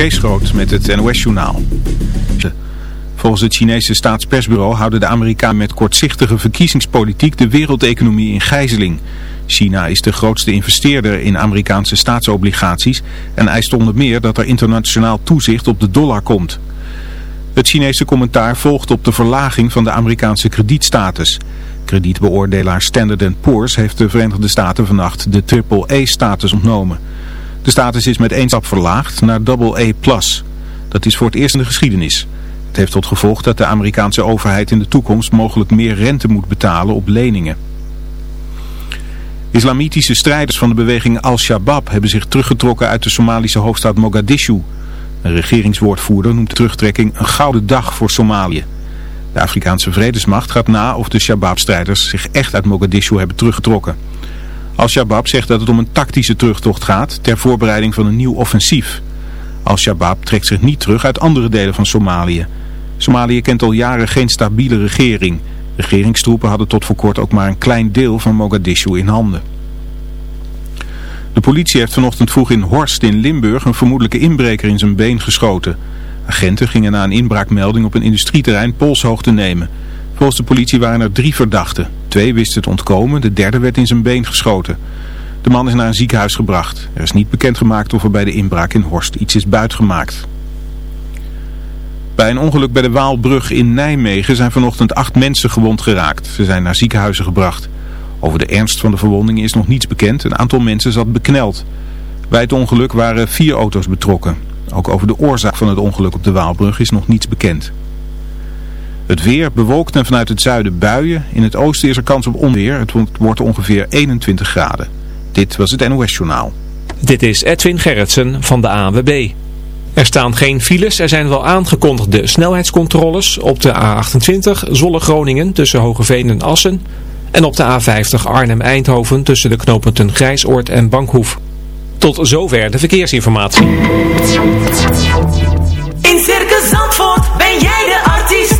Kees met het NOS-journaal. Volgens het Chinese staatspersbureau houden de Amerikanen met kortzichtige verkiezingspolitiek de wereldeconomie in gijzeling. China is de grootste investeerder in Amerikaanse staatsobligaties en eist onder meer dat er internationaal toezicht op de dollar komt. Het Chinese commentaar volgt op de verlaging van de Amerikaanse kredietstatus. Kredietbeoordelaar Standard Poor's heeft de Verenigde Staten vannacht de AAA-status ontnomen. De status is met één stap verlaagd naar AA+. Dat is voor het eerst in de geschiedenis. Het heeft tot gevolg dat de Amerikaanse overheid in de toekomst mogelijk meer rente moet betalen op leningen. Islamitische strijders van de beweging Al-Shabaab hebben zich teruggetrokken uit de Somalische hoofdstad Mogadishu. Een regeringswoordvoerder noemt de terugtrekking een gouden dag voor Somalië. De Afrikaanse Vredesmacht gaat na of de Shabaab-strijders zich echt uit Mogadishu hebben teruggetrokken. Al-Shabaab zegt dat het om een tactische terugtocht gaat ter voorbereiding van een nieuw offensief. Al-Shabaab trekt zich niet terug uit andere delen van Somalië. Somalië kent al jaren geen stabiele regering. Regeringstroepen hadden tot voor kort ook maar een klein deel van Mogadishu in handen. De politie heeft vanochtend vroeg in Horst in Limburg een vermoedelijke inbreker in zijn been geschoten. Agenten gingen na een inbraakmelding op een industrieterrein polshoogte nemen. Volgens de politie waren er drie verdachten. Twee wisten te ontkomen, de derde werd in zijn been geschoten. De man is naar een ziekenhuis gebracht. Er is niet bekendgemaakt of er bij de inbraak in Horst iets is buitgemaakt. Bij een ongeluk bij de Waalbrug in Nijmegen zijn vanochtend acht mensen gewond geraakt. Ze zijn naar ziekenhuizen gebracht. Over de ernst van de verwondingen is nog niets bekend. Een aantal mensen zat bekneld. Bij het ongeluk waren vier auto's betrokken. Ook over de oorzaak van het ongeluk op de Waalbrug is nog niets bekend. Het weer bewolkt en vanuit het zuiden buien. In het oosten is er kans op onweer. Het wordt ongeveer 21 graden. Dit was het NOS Journaal. Dit is Edwin Gerritsen van de ANWB. Er staan geen files, er zijn wel aangekondigde snelheidscontroles op de A28 Zolle-Groningen tussen Hogeveen en Assen en op de A50 Arnhem-Eindhoven tussen de knooppunten Grijsoord en Bankhoef. Tot zover de verkeersinformatie. In Circus Zandvoort ben jij de artiest.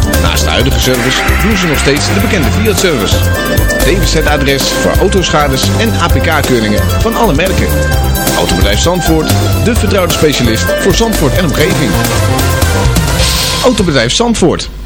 Naast de huidige service doen ze nog steeds de bekende Fiat-service. DWZ-adres voor autoschades en APK-keuringen van alle merken. Autobedrijf Zandvoort, de vertrouwde specialist voor Zandvoort en omgeving. Autobedrijf Zandvoort.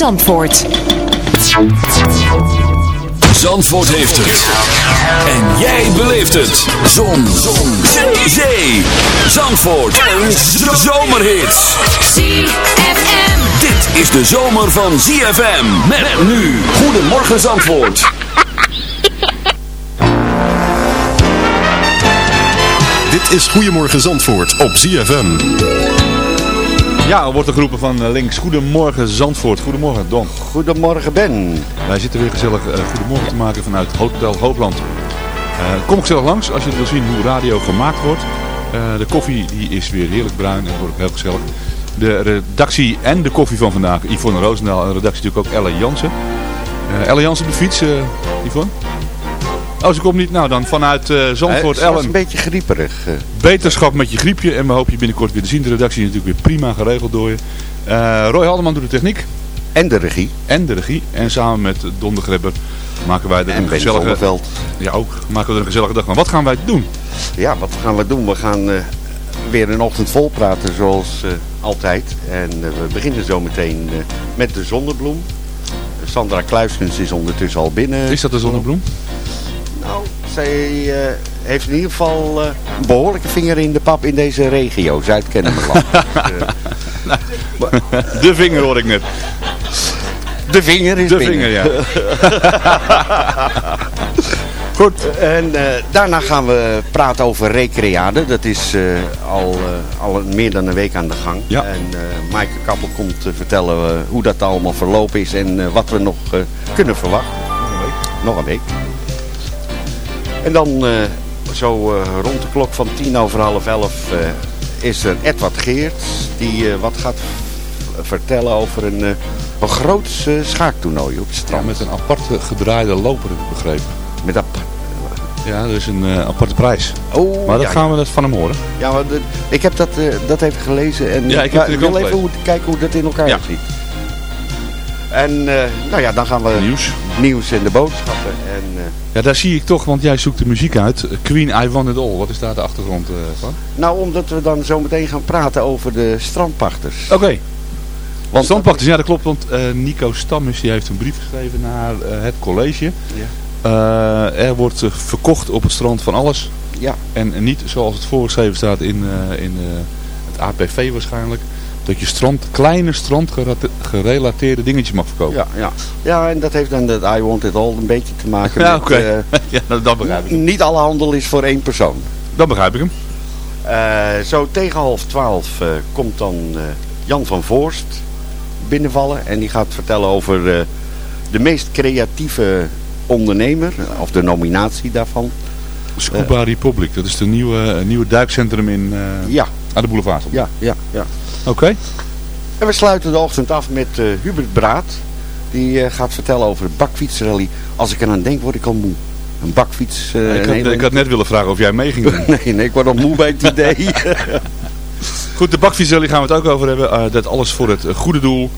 Zandvoort. Zandvoort heeft het. En jij beleeft het. Zon. Zon. Zee. Zandvoort. En zomerhits. ZFM. Dit is de zomer van ZFM. Met nu. Goedemorgen Zandvoort. Dit is Goedemorgen Zandvoort op ZFM. Ja, er wordt er geroepen van eh, links. Goedemorgen Zandvoort. Goedemorgen Don. Goedemorgen Ben. Wij zitten weer gezellig uh, Goedemorgen te maken vanuit Hotel Hoogland. Uh, kom gezellig langs als je wil zien hoe radio gemaakt wordt. Uh, de koffie die is weer heerlijk bruin en wordt ook heel gezellig. De redactie en de koffie van vandaag, Yvonne Roosendaal. En de redactie natuurlijk ook Elle Jansen. Elle Jansen op de fiets, Yvonne? Oh, ze komt niet. Nou, dan vanuit eh Zandvoort, Ze was Ellen. een beetje grieperig. eh. Beterschap met je griepje. En we hopen je binnenkort weer te zien. De redactie is natuurlijk weer prima geregeld door je. Eh, Roy Haldeman doet de techniek. En de regie. En de regie. En samen met Don de Grebber maken wij er En een gezellige... Ja, ook. Maken we er een gezellige dag van. Wat gaan wij doen? Ja, wat gaan we doen? We gaan weer een ochtend vol praten zoals altijd. En we beginnen zo meteen met de zonnebloem. Sandra Kluiskens is ondertussen al binnen. Is dat de zonnebloem? Nou, zij eh, heeft in ieder geval eh, een behoorlijke vinger in de pap in deze regio, Zuid-Kennemerland. De vinger hoor ik net. de vinger is De binnen. vinger, ja. Goed. En eh, daarna gaan we praten over recreade. Dat is eh, al, eh, al meer dan een week aan de gang. Ja. En Maaike Kappel komt te vertellen eh, hoe dat allemaal verlopen is en eh, wat we nog eh, kunnen verwachten. Nog een week. En dan eh, zo eh, rond de klok van tien over half elf eh, is er Edward Geerts. Die wat gaat vertellen over een, een groot schaaktoernooi op het Ja, strand. met een aparte gedraaide loper heb ik begrepen. Met dat... Ja, is een aparte prijs. Oh, Maar dat ja, gaan we dat van hem horen. Ja, maar de- ik heb dat, dat even gelezen en Ja, ik heb maar wil even hoe, kijken hoe dat in elkaar zit. En eh, nou ja, dan gaan we Nieuws. nieuws en de boodschappen. En, eh, Ja, daar zie ik toch, want jij zoekt de muziek uit. Queen, I Want It All. Wat is daar de achtergrond eh, van? nou, omdat we dan zo meteen gaan praten over de strandpachters. Oké. Want Standpachters, ja dat klopt, want eh, Nico Stammes die heeft een brief geschreven naar het college. Ja. Er wordt verkocht op het strand van alles. Ja. En niet zoals het voorgeschreven staat in, in het APV waarschijnlijk. Dat je strand, kleine strandgerelateerde dingetjes mag verkopen. Ja, ja. ja, en dat heeft dan dat I Want It All een beetje te maken Ja, met... oké. eh, ja, dat, dat begrijp ik. niet alle handel is voor één persoon. Dat begrijp ik hem. Eh, zo tegen half twaalf eh, komt dan Jan van Voorst binnenvallen. En die gaat vertellen over de meest creatieve ondernemer. Of de nominatie daarvan. Scuba Republic, dat is de nieuwe, nieuwe duikcentrum in, Ja, aan de boulevard. ja, ja, ja. Oké. En we sluiten de ochtend af met eh, Hubert Braat. Die eh, gaat vertellen over de bakfietsrally. Als ik eraan denk word ik al moe. Een bakfiets. eh, ik, had, ik had net willen vragen of jij mee ging doen. Nee, nee, ik word al moe bij het idee. Goed, de bakfietsrally gaan we het ook over hebben. Dat alles voor het goede doel.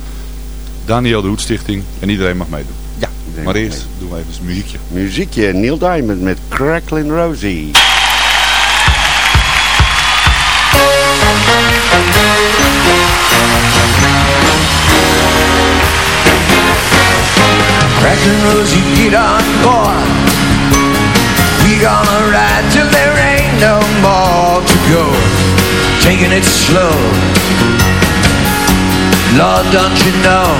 Daniel de Hoed Stichting. En iedereen mag meedoen. ja, Maar eerst doen we even een muziekje. Muziekje, Neil Diamond met Cracklin' Rosie. Cracklin' Rosie, get on board. We gonna ride till there ain't no more to go. Taking it slow. Lord, don't you know?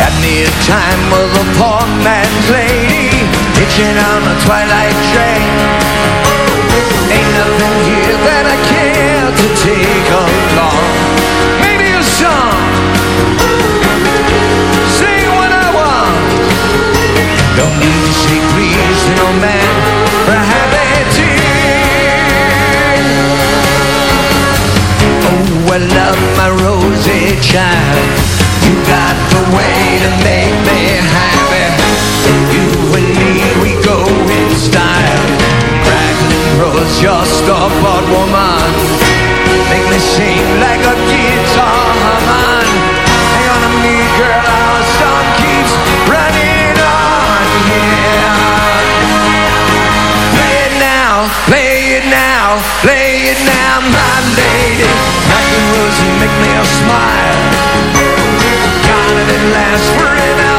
Had me a time with a poor man's lady, hitching on a twilight train. Ain't nothing here that I care to take along. Maybe a song Don't need to say please no man a happy. Oh, I love my rosy child. You got the way to make me happy. You and me, we go in style. Rose, your woman. Make me sing like a guitar now, my lady. Make me smile. Kind of it lasts forever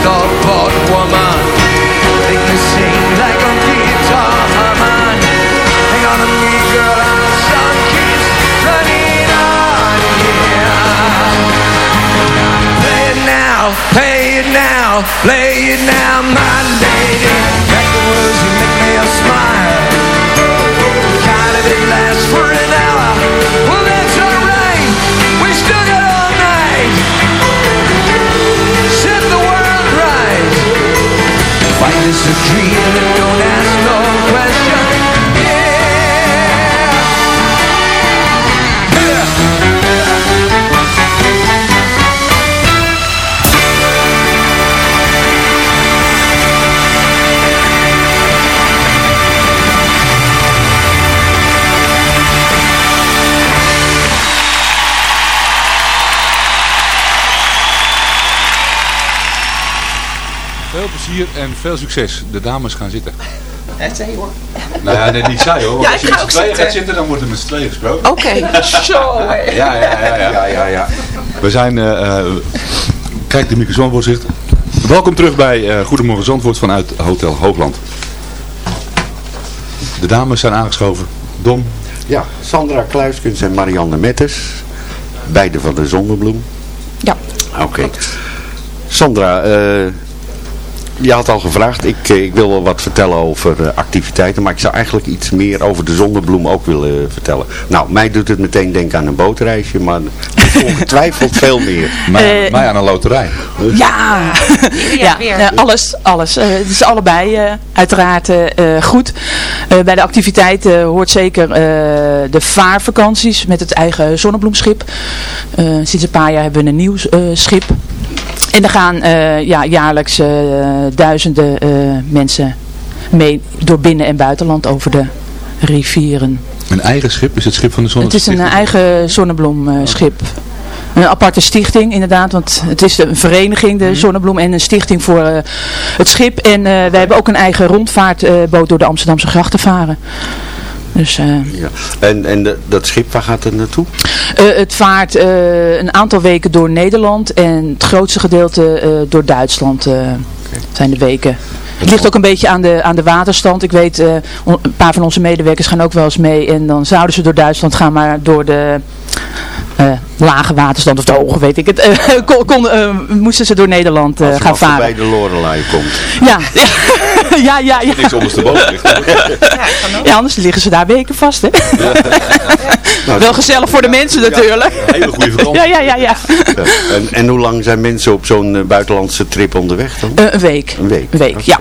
stopbord woman. Make me sing like a guitar man. Hang on to me girl, keeps running on yeah. Play it now, play it now, play it now my the you make me a smile. Kind of it lasts forever It's a dream and don't end. Plezier en veel succes. De dames gaan zitten. Ja, zei hoor. Nou ja, nee, niet zij hoor. Want Ja, als ik je ga met z'n tweeën zitten. gaat zitten, dan wordt er met z'n tweeën gesproken. Oké, zo. hè. Ja, ja, ja, ja. Ja, ja, ja. We zijn, eh, eh, kijk de microfoon voor zich. Welkom terug bij eh, Goedemorgen Zandvoort vanuit Hotel Hoogland. De dames zijn aangeschoven. Dom. Ja, Sandra Kluiskens en Marianne Metters. Beide van de Zonnebloem. Ja. Oké. Sandra, eh, je had al gevraagd. Ik, eh, ik wil wel wat vertellen over eh, activiteiten. Maar ik zou eigenlijk iets meer over de Zonnebloem ook willen vertellen. Nou, mij doet het meteen denken aan een bootreisje. Maar ongetwijfeld veel meer. Mij, Eh, mij aan een loterij. Ja, ja eh, alles, alles. Eh, het is allebei eh, uiteraard eh, eh, goed. Eh, bij de activiteiten hoort zeker eh, de vaarvakanties met het eigen zonnebloemschip. Eh, sinds een paar jaar hebben we een nieuw eh, schip. En er gaan eh, ja, jaarlijks eh, duizenden eh, mensen mee door binnen- en buitenland over de rivieren. Een eigen schip is het schip van de Het is een eigen zonnebloemschip. Een aparte stichting inderdaad, want het is een vereniging, de Zonnebloem, en een stichting voor het schip. En eh, wij hebben ook een eigen rondvaartboot door de Amsterdamse grachten varen. Dus eh, Ja. En, en de- dat schip, waar gaat het naartoe? eh, het vaart eh, een aantal weken door Nederland en het grootste gedeelte door Duitsland zijn de weken. Het ligt ook een beetje aan de, aan de waterstand. Ik weet, een paar van onze medewerkers gaan ook wel eens mee. En dan zouden ze door Duitsland gaan, maar door de lage waterstand of de hoge, weet ik het, eh, kon, kon, eh, moesten ze door Nederland eh, Als je gaan al voorbij varen. de Lorelei komt. Ja, ja, ja, ja. Niks ondersteboven ligt. Ja, anders liggen ze daar weken vast, hè. Wel gezellig voor de mensen natuurlijk. Een hele goede vakantie. Ja, ja, ja, ja. Ja. En, en hoe lang zijn mensen op zo'n eh, buitenlandse trip onderweg dan? Eh, een week. Een week. Een week, ja.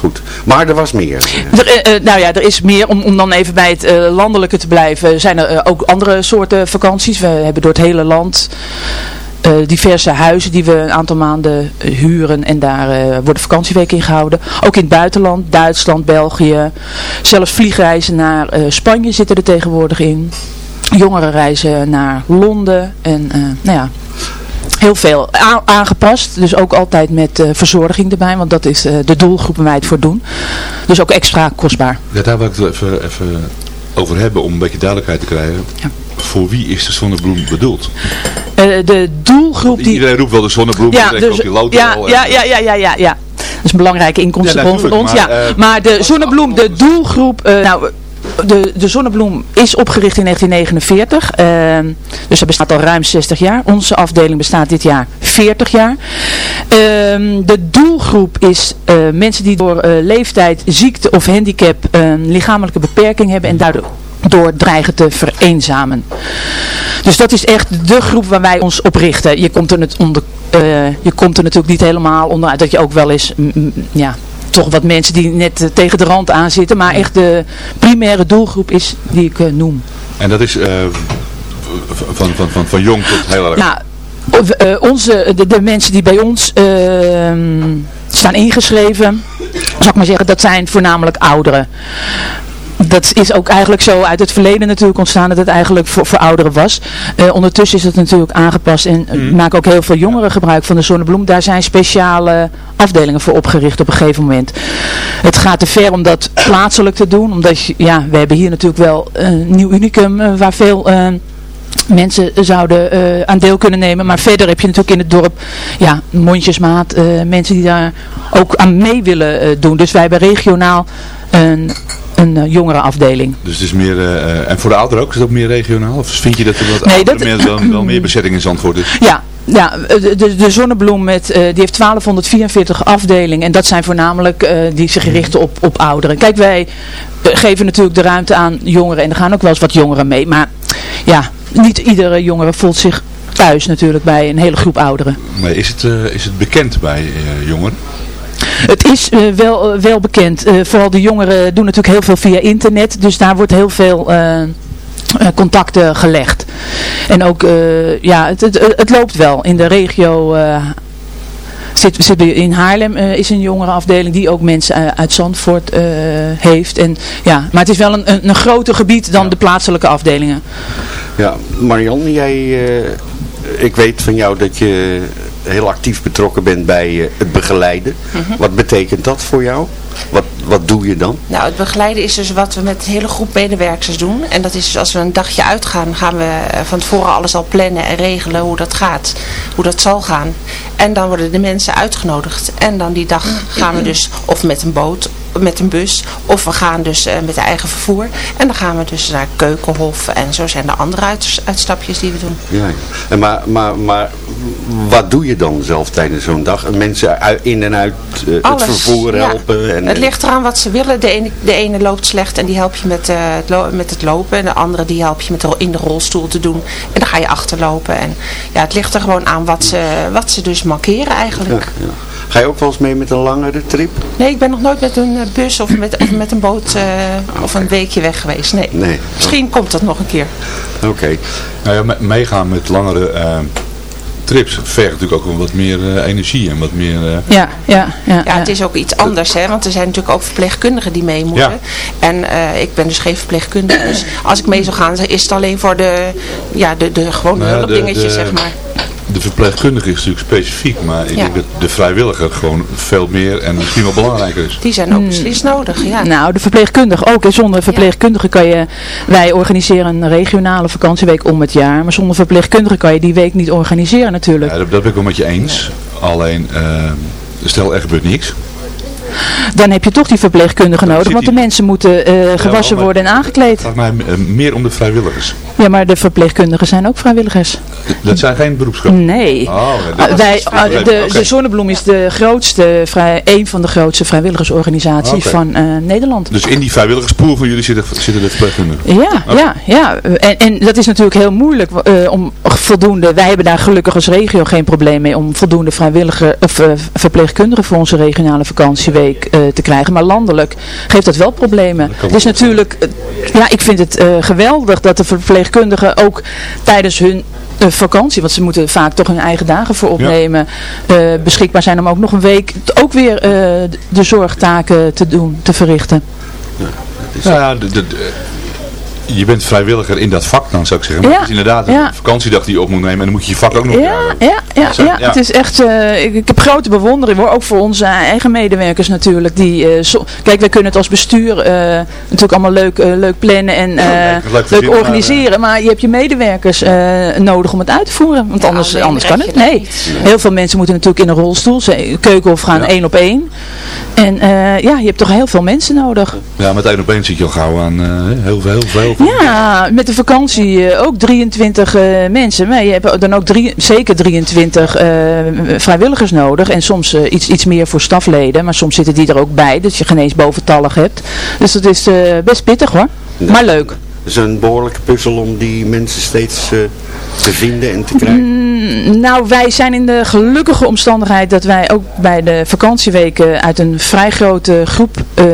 Goed. Maar er was meer. Er, eh, eh, nou ja, er is meer, om, om dan even bij het eh, landelijke te blijven, zijn er ook andere soorten vakanties. We hebben door het hele land diverse huizen die we een aantal maanden huren en daar worden vakantieweken in gehouden. Ook in het buitenland, Duitsland, België. Zelfs vliegreizen naar Spanje zitten er tegenwoordig in. Jongeren reizen naar Londen en nou ja, heel veel aangepast. Dus ook altijd met eh, verzorging erbij, want dat is eh, de doelgroep waar wij het voor doen. Dus ook extra kostbaar. Ja, daar wil ik het even, even over hebben om een beetje duidelijkheid te krijgen. Voor wie is de zonnebloem bedoeld? Eh, de doelgroep die... Iedereen roept wel de zonnebloem, Ja, dus, koopt die loto ja, ja, ja, ja, ja, ja, ja. Dat is een belangrijke inkomstenbron Ja, van ons. natuurlijk, ja. maar, maar de zonnebloem, de doelgroep... eh, nou, de, de zonnebloem is opgericht in 1949. eh, dus dat bestaat al ruim 60 jaar. Onze afdeling bestaat dit jaar 40 jaar. Ehm, de doelgroep is eh, mensen die door eh, leeftijd, ziekte of handicap een lichamelijke beperking hebben en daardoor door dreigen te vereenzamen. Dus dat is echt de groep waar wij ons op richten. Je komt er, onder, eh, je komt er natuurlijk niet helemaal onderuit dat je ook wel eens, mm, mm, ja, toch wat mensen die net eh, tegen de rand aan zitten. Maar echt de primaire doelgroep is die ik eh, noem. En dat is eh, van, van, van, van jong tot heel erg. Nou, onze, de, de mensen die bij ons ehm, staan ingeschreven, zal ik maar zeggen, dat zijn voornamelijk ouderen. Dat is ook eigenlijk zo uit het verleden natuurlijk ontstaan dat het eigenlijk voor, voor ouderen was. Eh, ondertussen is het natuurlijk aangepast en eh, maken ook heel veel jongeren gebruik van de zonnebloem. Daar zijn speciale afdelingen voor opgericht op een gegeven moment. Het gaat te ver om dat plaatselijk te doen. Omdat je, ja, we hebben hier natuurlijk wel een nieuw unicum eh, waar veel... mensen zouden aan deel kunnen nemen. Maar verder heb je natuurlijk in het dorp ja, mondjesmaat, mensen die daar ook aan mee willen doen. Dus wij hebben regionaal een, een eh, jongerenafdeling. Dus het is meer, eh, eh, en voor de ouderen ook, is het ook meer regionaal? Of vind je dat er wat Nee, oudere dat- mensen wel, wel meer bezetting in Zandvoort is? Ja, ja de, de, Zonnebloem met, die heeft 1244 afdelingen. En dat zijn voornamelijk die zich richten op, op ouderen. Kijk, wij geven natuurlijk de ruimte aan jongeren. En er gaan ook wel eens wat jongeren mee. Maar ja, niet iedere jongere voelt zich thuis natuurlijk bij een hele groep ouderen. Maar is het, is het bekend bij jongeren? Het is eh, wel, eh, wel bekend. Eh, vooral de jongeren doen natuurlijk heel veel via internet. Dus daar wordt heel veel contacten gelegd. En ook, ja, het, het, het loopt wel. In de regio zit, zit in Haarlem is een jongerenafdeling die ook mensen uit Zandvoort heeft. En, ja, maar het is wel een, een, een groter gebied dan de plaatselijke afdelingen. Ja, Marianne, jij, ik weet van jou dat je heel actief betrokken bent bij eh, het begeleiden. Mhm. Wat betekent dat voor jou? Wat, wat doe je dan? Nou, het begeleiden is dus wat we met een hele groep medewerkers doen. En dat is dus als we een dagje uitgaan, gaan we eh, van tevoren alles al plannen en regelen hoe dat gaat. Hoe dat zal gaan. En dan worden de mensen uitgenodigd. En dan die dag gaan we dus of met een boot, met een bus. Of we gaan dus eh, met eigen vervoer. En dan gaan we dus naar Keukenhof. En zo zijn er andere uit- uitstapjes die we doen. Ja, ja. En maar, maar, maar wat doe je dan zelf tijdens zo'n dag? Mensen uit- in en uit eh, het vervoer ja. helpen? En, Het ligt eraan wat ze willen. De ene, de ene loopt slecht en die help je met, eh, met het lopen. En de andere die help je met in de rolstoel te doen. En dan ga je achterlopen. En ja, het ligt er gewoon aan wat ze, wat ze dus markeren eigenlijk. Ja. Ga je ook wel eens mee met een langere trip? Nee, ik ben nog nooit met een eh, bus of met, of met een boot eh, of een weekje weg geweest. Nee. Nee. Misschien komt dat nog een keer. Oké. Nou ja, me- meegaan met langere eh, trips vergt natuurlijk ook wel wat meer energie en wat meer... eh, Ja, ja, ja. Ja, het is ook iets anders, hè, want er zijn natuurlijk ook verpleegkundigen die mee moeten. Ja. En eh, ik ben dus geen verpleegkundige, dus als ik mee zou gaan, is het alleen voor de, ja, de, de gewone Nou ja, de- hulpdingetjes, de- zeg maar. De verpleegkundige is natuurlijk specifiek, maar ik Ja. denk dat de vrijwilliger gewoon veel meer en misschien wel belangrijker is. Die zijn ook beslist nodig, ja. Nou, de verpleegkundige ook. En zonder verpleegkundige kan je... Wij organiseren een regionale vakantieweek om het jaar. Maar zonder verpleegkundige kan je die week niet organiseren natuurlijk. Ja, dat, dat ben ik wel met je eens. Alleen, eh, stel er gebeurt niks. Dan heb je toch die verpleegkundige nodig. Want de mensen moeten eh, gewassen worden en aangekleed. Het gaat mij eh, meer om de vrijwilligers. Ja, maar de verpleegkundigen zijn ook vrijwilligers. Dat zijn geen beroepsgroepen. Nee. Oh, ja, dat wij, de, de Zonnebloem is de grootste, vrij, een van de grootste vrijwilligersorganisaties van eh, Nederland. Dus in die vrijwilligerspool van jullie zitten, zitten de verpleegkundigen? Ja, ja, ja. En, en dat is natuurlijk heel moeilijk eh, om voldoende, wij hebben daar gelukkig als regio geen probleem mee om voldoende vrijwillige of, eh, verpleegkundigen voor onze regionale eh, te krijgen. Maar landelijk geeft dat wel problemen. Het is natuurlijk, eh, ja, ik vind het eh, geweldig dat de verpleegkundigen ook tijdens hun vakantie, want ze moeten vaak toch hun eigen dagen voor opnemen, eh, beschikbaar zijn om ook nog een week ook weer eh, de zorgtaken te doen, te verrichten. Nou ja, de, de- de- je bent vrijwilliger in dat vak dan zou ik zeggen. Maar Ja, het is inderdaad een ja. vakantiedag die je op moet nemen en dan moet je je vak ook nog Ja, ja, ja, ja, het is echt, eh, ik, ik heb grote bewondering hoor, ook voor onze eigen medewerkers natuurlijk. Die, eh, zo- kijk, wij kunnen het als bestuur eh, natuurlijk allemaal leuk, leuk plannen en eh, leuk leuk, organiseren. Maar je hebt je medewerkers eh, nodig om het uit te voeren, want anders, anders kan het. Nee, heel veel mensen moeten natuurlijk in een rolstoel, ze- keukenhof gaan Ja. één op één. En eh, ja, je hebt toch heel veel mensen nodig. Ja, met één op één zit je al gauw aan eh, heel veel, heel veel. Ja, met de vakantie eh, ook 23 eh, mensen. Maar je hebt dan ook drie, zeker 23 eh, vrijwilligers nodig. En soms iets, iets meer voor stafleden. Maar soms zitten die er ook bij. Dat je geen eens boventallig hebt. Dus dat is best pittig hoor. Maar leuk. Het is een behoorlijke puzzel om die mensen steeds te vinden en te krijgen. Mm, nou, wij zijn in de gelukkige omstandigheid dat wij ook bij de vakantieweken uit een vrij grote groep eh,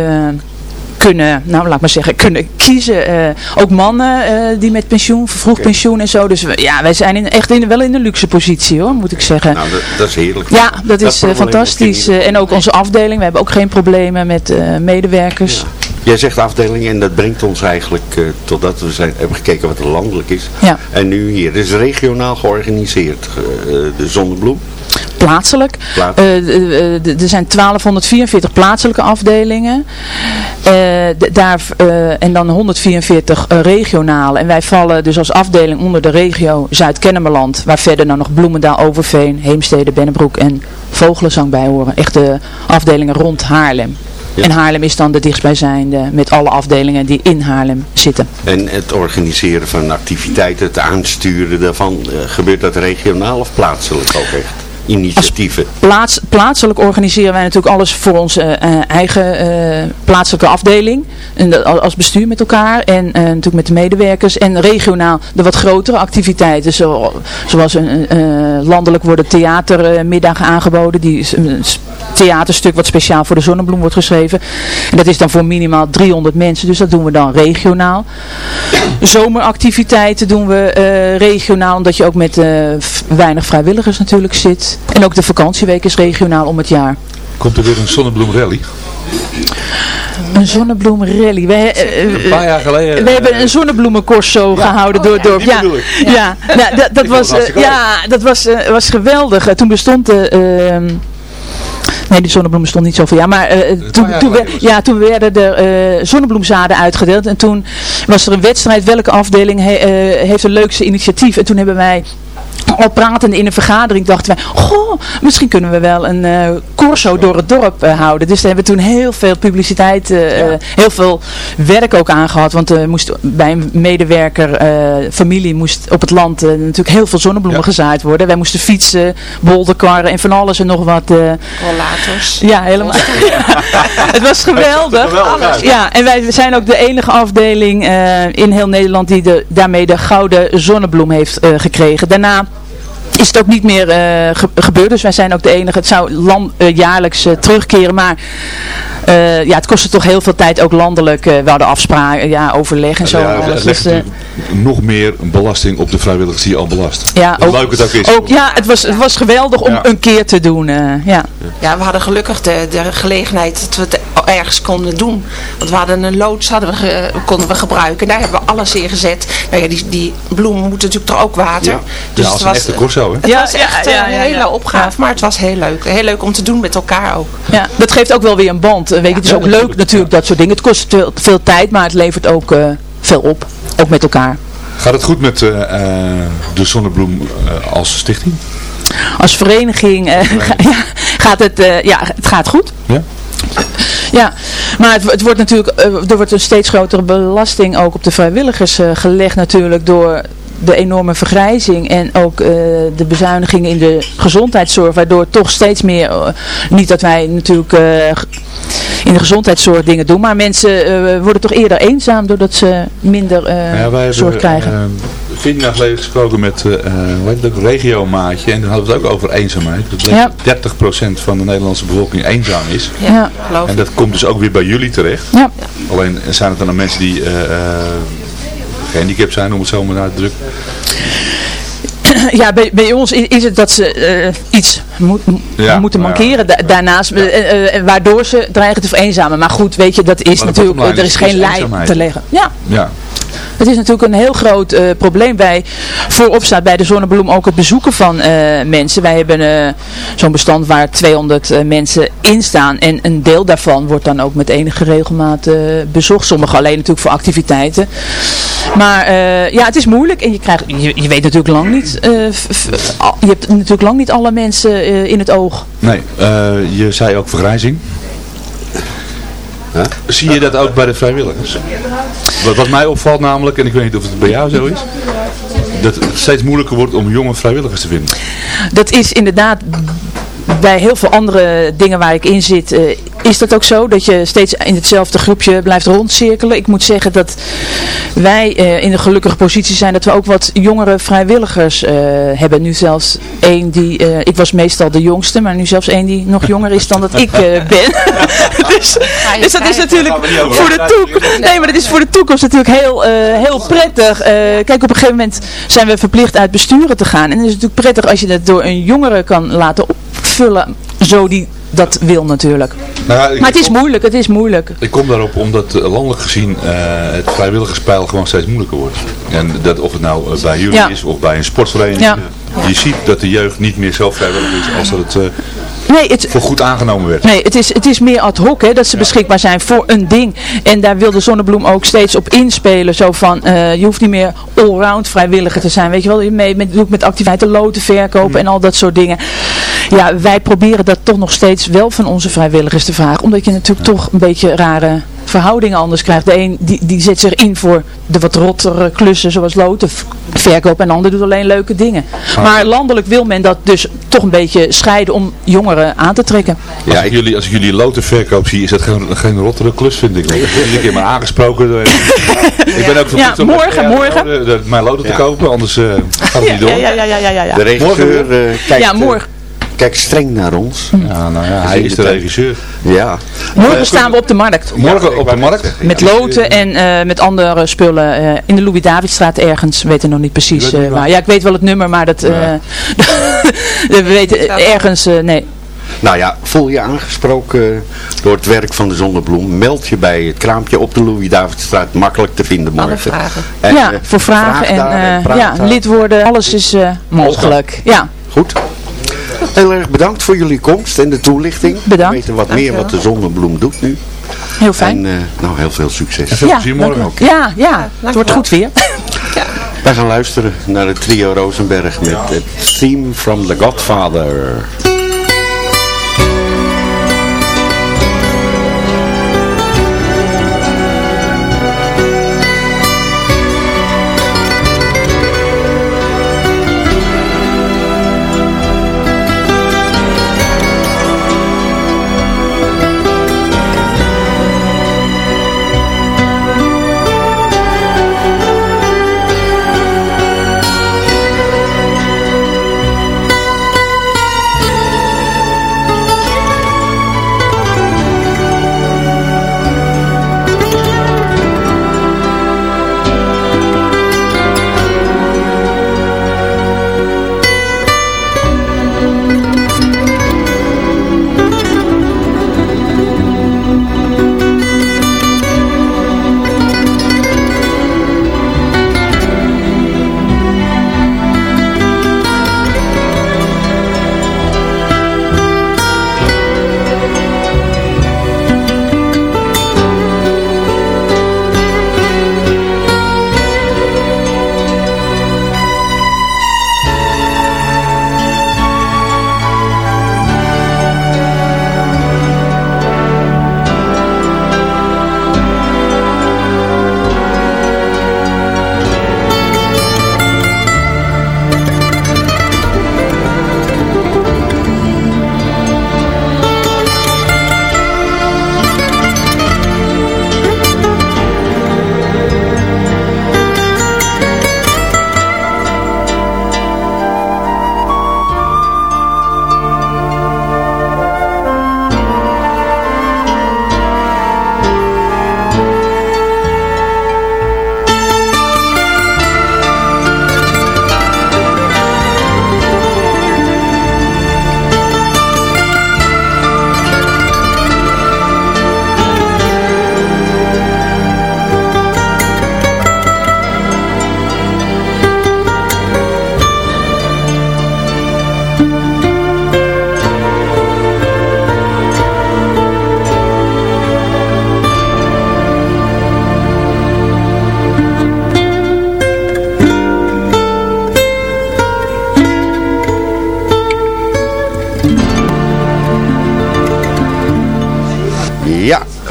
kunnen, nou laat maar zeggen, kunnen kiezen. Eh, ook mannen eh, die met pensioen, vervroegd pensioen en zo. Dus we- ja, wij zijn in, echt in, wel in een luxe positie hoor, moet ik zeggen. Nou, dat, dat is heerlijk. Ja, dat is eh, fantastisch. Eh, en ook onze afdeling, we hebben ook geen problemen met eh, medewerkers. Jij zegt afdeling en dat brengt ons eigenlijk eh, totdat we zijn, hebben gekeken wat er landelijk is. Ja. En nu hier. Het is regionaal georganiseerd, eh, de Zonnebloem. Plaatselijk. Plaats- Eh, er zijn 1244 plaatselijke afdelingen. Daar, en dan 144 eh, regionale. En wij vallen dus als afdeling onder de regio Zuid-Kennemerland. Waar verder dan nog Bloemendaal, Overveen, Heemstede, Bennebroek en Vogelenzang bij horen. Echt de afdelingen rond Haarlem. Ja. En Haarlem is dan de dichtstbijzijnde met alle afdelingen die in Haarlem zitten. En het organiseren van activiteiten, het aansturen daarvan, eh, gebeurt dat regionaal of plaatselijk ook echt? Initiatieven. Plaats, plaatselijk organiseren wij natuurlijk alles voor onze eh, eigen eh, plaatselijke afdeling. En als bestuur met elkaar en eh, natuurlijk met de medewerkers. En regionaal de wat grotere activiteiten. Zo, zoals een, landelijk worden theatermiddagen aangeboden. Die een theaterstuk wat speciaal voor de Zonnebloem wordt geschreven. En dat is dan voor minimaal 300 mensen. Dus dat doen we dan regionaal. Zomeractiviteiten doen we regionaal. Omdat je ook met weinig vrijwilligers natuurlijk zit. En ook de vakantieweek is regionaal om het jaar. Komt er weer een zonnebloem rally? Een zonnebloemenrally. Wij, eh, eh, Een paar jaar geleden. we hebben een zonnebloemencorso gehouden door het dorp. die Ja, ja. Nou, dat, dat was, eh, ja, dat was, eh, was geweldig. Eh, toen bestond de... ehm, Nee, die zonnebloem bestond niet zoveel. Ja, maar eh, toen, toen, we- ja, toen werden er eh, zonnebloemzaden uitgedeeld. En toen was er een wedstrijd. Welke afdeling he- eh, heeft het leukste initiatief? En toen hebben wij al pratend in een vergadering dachten wij, goh, misschien kunnen we wel een eh corso door het dorp eh, houden. Dus daar hebben we toen heel veel publiciteit, eh, heel veel werk ook aangehad. Want er moest bij een medewerker, eh, familie, moest op het land natuurlijk heel veel zonnebloemen gezaaid worden. Wij moesten fietsen, bolderkarren en van alles en nog wat. eh, Rollators. ja, helemaal. het was geweldig. geweldig uit. Ja, en wij zijn ook de enige afdeling eh, in heel Nederland die de, daarmee de gouden zonnebloem heeft eh, gekregen. Daarna is het ook niet meer eh, ge- gebeurd. Dus wij zijn ook de enige. Het zou land, eh, jaarlijks eh, terugkeren. Maar eh, ja, het kostte toch heel veel tijd. Ook landelijk. eh we hadden afspraken, ja, overleg en zo. Ja, alles. het legt Dus, eh, natuurlijk nog meer belasting op de vrijwilligers die je al belast. ja, Hoe ook, leuk het ook is. ook, ja, het was, het was geweldig om Ja. een keer te doen. eh, ja. Ja, we hadden gelukkig de, de gelegenheid dat we het ergens konden doen. Want we hadden een loods hadden we ge- konden we gebruiken. En daar hebben we alles in gezet. Nou ja, die, die bloemen moeten natuurlijk toch ook water. Ja. Dus Ja, het een was, echte corso, hè? Het Ja, was echt ja, eh, ja, een ja. hele opgave. Maar het was heel leuk. Heel leuk om te doen met elkaar ook. Ja, dat geeft ook wel weer een band. Eh, Weet je, het is Ja, ook leuk natuurlijk, dat soort dingen. Het kost veel, veel tijd, maar het levert ook eh, veel op. Ook met elkaar. Gaat het goed met eh, eh, de Zonnebloem als stichting? Als vereniging eh, ga- ja, gaat het, eh, ja, het gaat goed. Ja? Ja, maar het, het wordt natuurlijk, eh, er wordt een steeds grotere belasting ook op de vrijwilligers eh, gelegd natuurlijk door de enorme vergrijzing en ook eh, de bezuinigingen in de gezondheidszorg, waardoor toch steeds meer, niet dat wij natuurlijk in de gezondheidszorg dingen doen, maar mensen worden toch eerder eenzaam doordat ze minder eh, ja, wij zorg krijgen. Hebben uh, vier jaar geleden gesproken met eh eh, hoe heet het ook, regiomaatje en dan hadden we het ook over eenzaamheid. Dat bleek Ja. dat 30% van de Nederlandse bevolking eenzaam is. Ja, geloof En dat komt dus ook weer bij jullie terecht. Ja. Alleen zijn het dan mensen die eh, eh, gehandicapt zijn, om het zo maar uit te drukken. ja, bij, bij ons is het dat ze eh, iets moet, Ja, moeten ja. mankeren da- daarnaast, eh, eh, waardoor ze dreigen te vereenzamen. Maar goed, weet je, dat is Maar natuurlijk, er is is- geen lijn te leggen. Ja, Ja. Het is natuurlijk een heel groot eh, probleem. Wij, voorop staat bij de Zonnebloem ook het bezoeken van eh, mensen. Wij hebben eh, zo'n bestand waar 200 eh, mensen in staan. En een deel daarvan wordt dan ook met enige regelmaat bezocht. Sommige alleen natuurlijk voor activiteiten. Maar ja, het is moeilijk en je, krijgt, je, je weet natuurlijk lang niet, je hebt natuurlijk lang niet alle mensen in het oog. Nee, je zei ook vergrijzing. Zie je dat ook bij de vrijwilligers? Wat, wat mij opvalt namelijk, en ik weet niet of het bij jou zo is, dat het steeds moeilijker wordt om jonge vrijwilligers te vinden. Dat is inderdaad bij heel veel andere dingen waar ik in zit, eh, is dat ook zo. Dat je steeds in hetzelfde groepje blijft rondcirkelen. Ik moet zeggen dat wij eh, in de gelukkige positie zijn dat we ook wat jongere vrijwilligers eh, hebben. Nu zelfs één die, eh, ik was meestal de jongste, maar nu zelfs één die nog jonger is dan dat ik eh, ben. dus, dus dat is natuurlijk voor de toekomst. Nee, maar dat is voor de toekomst natuurlijk heel, eh, heel prettig. Eh, kijk, op een gegeven moment zijn we verplicht uit besturen te gaan. En het is natuurlijk prettig als je dat door een jongere kan laten opvullen, zo die dat wil natuurlijk. Nou ik- Maar het is moeilijk, het is moeilijk. Ik kom daarop omdat eh, landelijk gezien eh, het vrijwilligerspeil gewoon steeds moeilijker wordt. En dat of het nou eh, bij jullie Ja. is of bij een sportvereniging. Ja. Je ziet dat de jeugd niet meer zo vrijwillig is als dat het Nee, het, voor goed aangenomen werd. Nee, het is, het is meer ad hoc hè, dat ze beschikbaar zijn voor een ding. En daar wil de Zonnebloem ook steeds op inspelen. Zo van, eh, je hoeft niet meer allround vrijwilliger te zijn. Weet je wel, je mee, met, doe ik met activiteiten loten verkopen en al dat soort dingen. Ja, wij proberen dat toch nog steeds wel van onze vrijwilligers te vragen. Omdat je natuurlijk toch een beetje rare verhoudingen anders krijgt. De een die, die zet zich in voor de wat rottere klussen zoals loten v- verkopen. En de ander doet alleen leuke dingen. Maar landelijk wil men dat dus toch een beetje scheiden om jongeren aan te trekken. Als, ik jullie, als ik jullie loten verkoop zie, is dat geen, geen rottere klus, vind ik. Ik keer maar aangesproken. door- ik ben ook verplicht Ja, om morgen, morgen. de- mijn loten te Ja. kopen, anders eh, gaat het niet door. Ja, ja, ja, ja, ja, ja. ja. De regisseur Morgen eh, kijkt, Ja, eh, morgen. Kijkt streng naar ons. Ja, nou ja, hij is de regisseur. Ja. Morgen staan we op de markt. Morgen op de markt. Met loten en eh, met andere spullen eh, in de Louis-Davidstraat ergens. We weten nog niet precies eh, waar. Ja, ik weet wel het nummer, maar dat... eh, we weten ergens... eh, nee. Nou ja, voel je aangesproken eh, door het werk van de Zonnebloem. Meld je bij het kraampje op de Louis-Davidstraat. Makkelijk te vinden morgen. vragen. En, ja, eh, voor vragen vraag en, daar en eh, praat ja, lid worden, alles is eh, mogelijk. Ja, Goed. Heel erg bedankt voor jullie komst en de toelichting. Bedankt. We weten wat meer wat de Zonnebloem doet nu. heel fijn. En eh, nou, heel veel succes. veel ja, plezier morgen ook. Ja, ja, het wordt goed weer. Wij gaan luisteren naar het trio Rosenberg met het theme from The Godfather.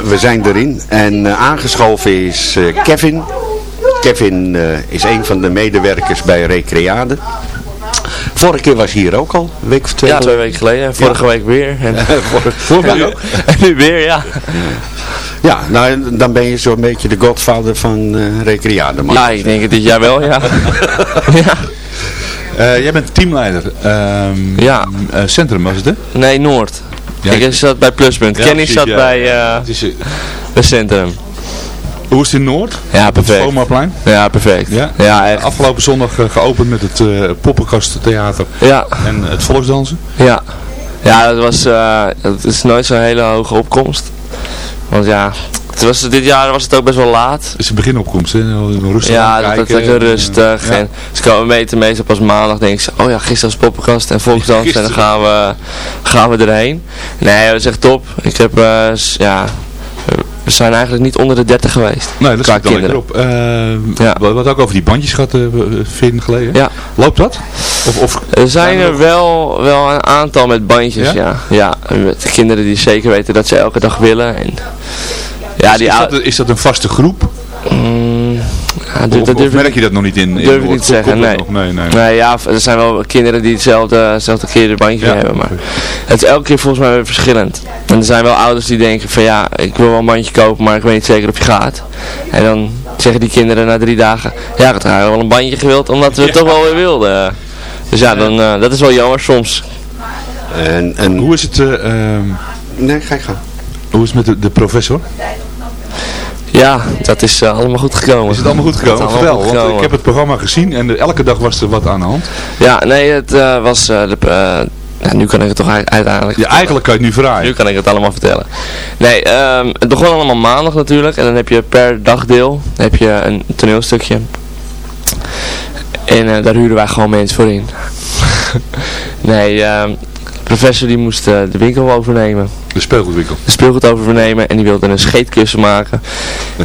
We zijn erin. En eh, aangeschoven is eh, Kevin. Kevin eh, is een van de medewerkers bij Recreade. Vorige keer was hij hier ook al, een week of twee Ja, twee weken geleden. Vorige week weer. En Vorige- vorige week ook? En nu weer, ja. Ja, nou dan ben je zo'n beetje de godvader van eh Recreade. mag Ja, ik denk het dit jaar wel, ja. ja. Eh, jij bent teamleider. Ehm, Ja. eh, Centrum was het, hè? Nee, Noord. Ja, ik zat bij Pluspunt. Kenny zat bij Het Centrum. hoe is het in Noord? Ja, Op het perfect. Vomaplein? Ja, perfect. Ja? Ja, echt. Afgelopen zondag eh, geopend met het eh poppenkasttheater Ja, en het volksdansen. ja. Ja, dat was, eh, het is nooit zo'n hele hoge opkomst. Want ja, het was, dit jaar was het ook best wel laat. Het is een beginopkomst, hè? Rustig Ja, dat kijken. lekker En, eh, rustig. ja. En ze komen meten meestal pas maandag. denken ze, oh ja, gisteren was poppenkast en volksdans. En dan gaan we, gaan we erheen. Nee, dat is echt top. Ik heb, eh, ja, we zijn eigenlijk niet onder de 30 geweest. Nee, dat zit dan lekker op. Ja. Wat wat ook over die bandjes gehad, eh, veertien geleden. Ja. Loopt dat? Of, of Er zijn er nog- wel, wel een aantal met bandjes, Ja? ja. Ja, en met de kinderen die zeker weten dat ze elke dag willen. En, ja, die is, dat, is dat een vaste groep? Mm, ja, Of, dat of durf ik merk je dat nog niet in? in durf ik niet te zeggen, dat nee. nee, nee. Nee, ja, er zijn wel kinderen die hetzelfde, hetzelfde keer een bandje Ja. hebben, maar het is elke keer volgens mij weer verschillend. En er zijn wel ouders die denken van ja, ik wil wel een bandje kopen, maar ik weet niet zeker of je gaat. En dan zeggen die kinderen na drie dagen, ja, had eigenlijk wel een bandje gewild, omdat we het toch wel weer wilden. Dus ja, dan, eh, dat is wel jammer soms. En, en... Hoe is het, eh, ehm, Nee, ga ik gaan. hoe is het met de, de professor? Ja, dat is eh, allemaal goed gekomen. Is het allemaal goed gekomen? allemaal Vertel, goed want ik heb het programma gezien en elke dag was er wat aan de hand. Ja, nee, het eh, was, eh, de, nou, nu kan ik het toch uiteindelijk... Ja, eigenlijk kan je het nu verraaien. Nu kan ik het allemaal vertellen. Nee, ehm, het begon allemaal maandag natuurlijk. En dan heb je per dagdeel heb je een toneelstukje. En daar huren wij gewoon mensen voor in. nee, ehm, de professor die moest eh, de winkel overnemen. De speelgoedwinkel. De speelgoed overnemen en die wilde een scheetkussen maken.